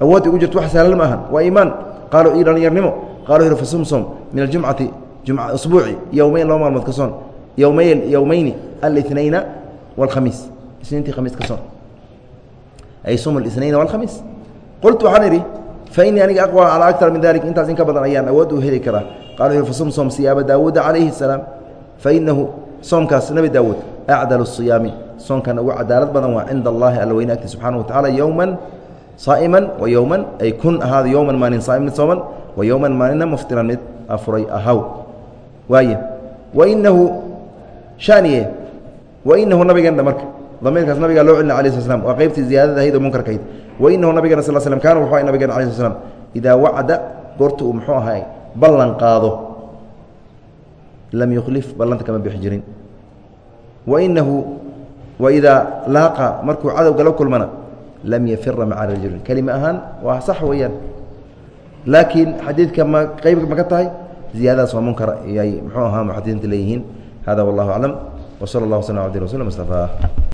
awood igu jirto wax sahlan ma ahan waa iimaan. Qaaluu ii dhalinyarnimo qaaluu yihi fasumsom min aljumcati jumca usbuuci yowmeyn laba maalmood ka soon yowmay yowmeyni alnayna wاlkhamiis isniintii khamiis ka soon ay sum اlisnayna wاlkhamiis qultu waxaan idhi fainii aniga aqwa calaa akar min dalik intaas in ka badan ayaan awood u heli karaa qala yhi fasum som siyaaba daawuuda calayhi الsalaam fainahu soomkaas nebi daawuud acdal الصiyaami soonkan ugu cadaalad badan waa cinda allahi alla weyne agti subxaanaه wa tacala yowma saa'iman wa yowman ay kun ahaada yowman maalin saa'im mid sooman wa yowman maalinna muftiran mid afuray ahaw waaye wainahu shaniye wainahu nabigeenna marka damiirkaas nabigaa loo celina alay sl slam waa qeybtii ziyaadada ahayd oo munkarkayd wainahu nabigeena sal slm kaana wuxuu nabigena alay sl slam idaa wacda goorta uu muxuu ahay ballan qaado. Lam yukhlif ballanta kama bixi jirin. Wainahu waidaa laaqa markuu cadowga la kulmana lam yafira maca rajulin kelima ahaan waa sax weeyaan laakiin xadiidka ma qeyb ma ka tahay? Ziyaadadaas waa munkar ayay muxuu ahaa muxadidiinta leeyihiin. Hada wallahu aclam wsala allah wslam abdi rasul mustafaa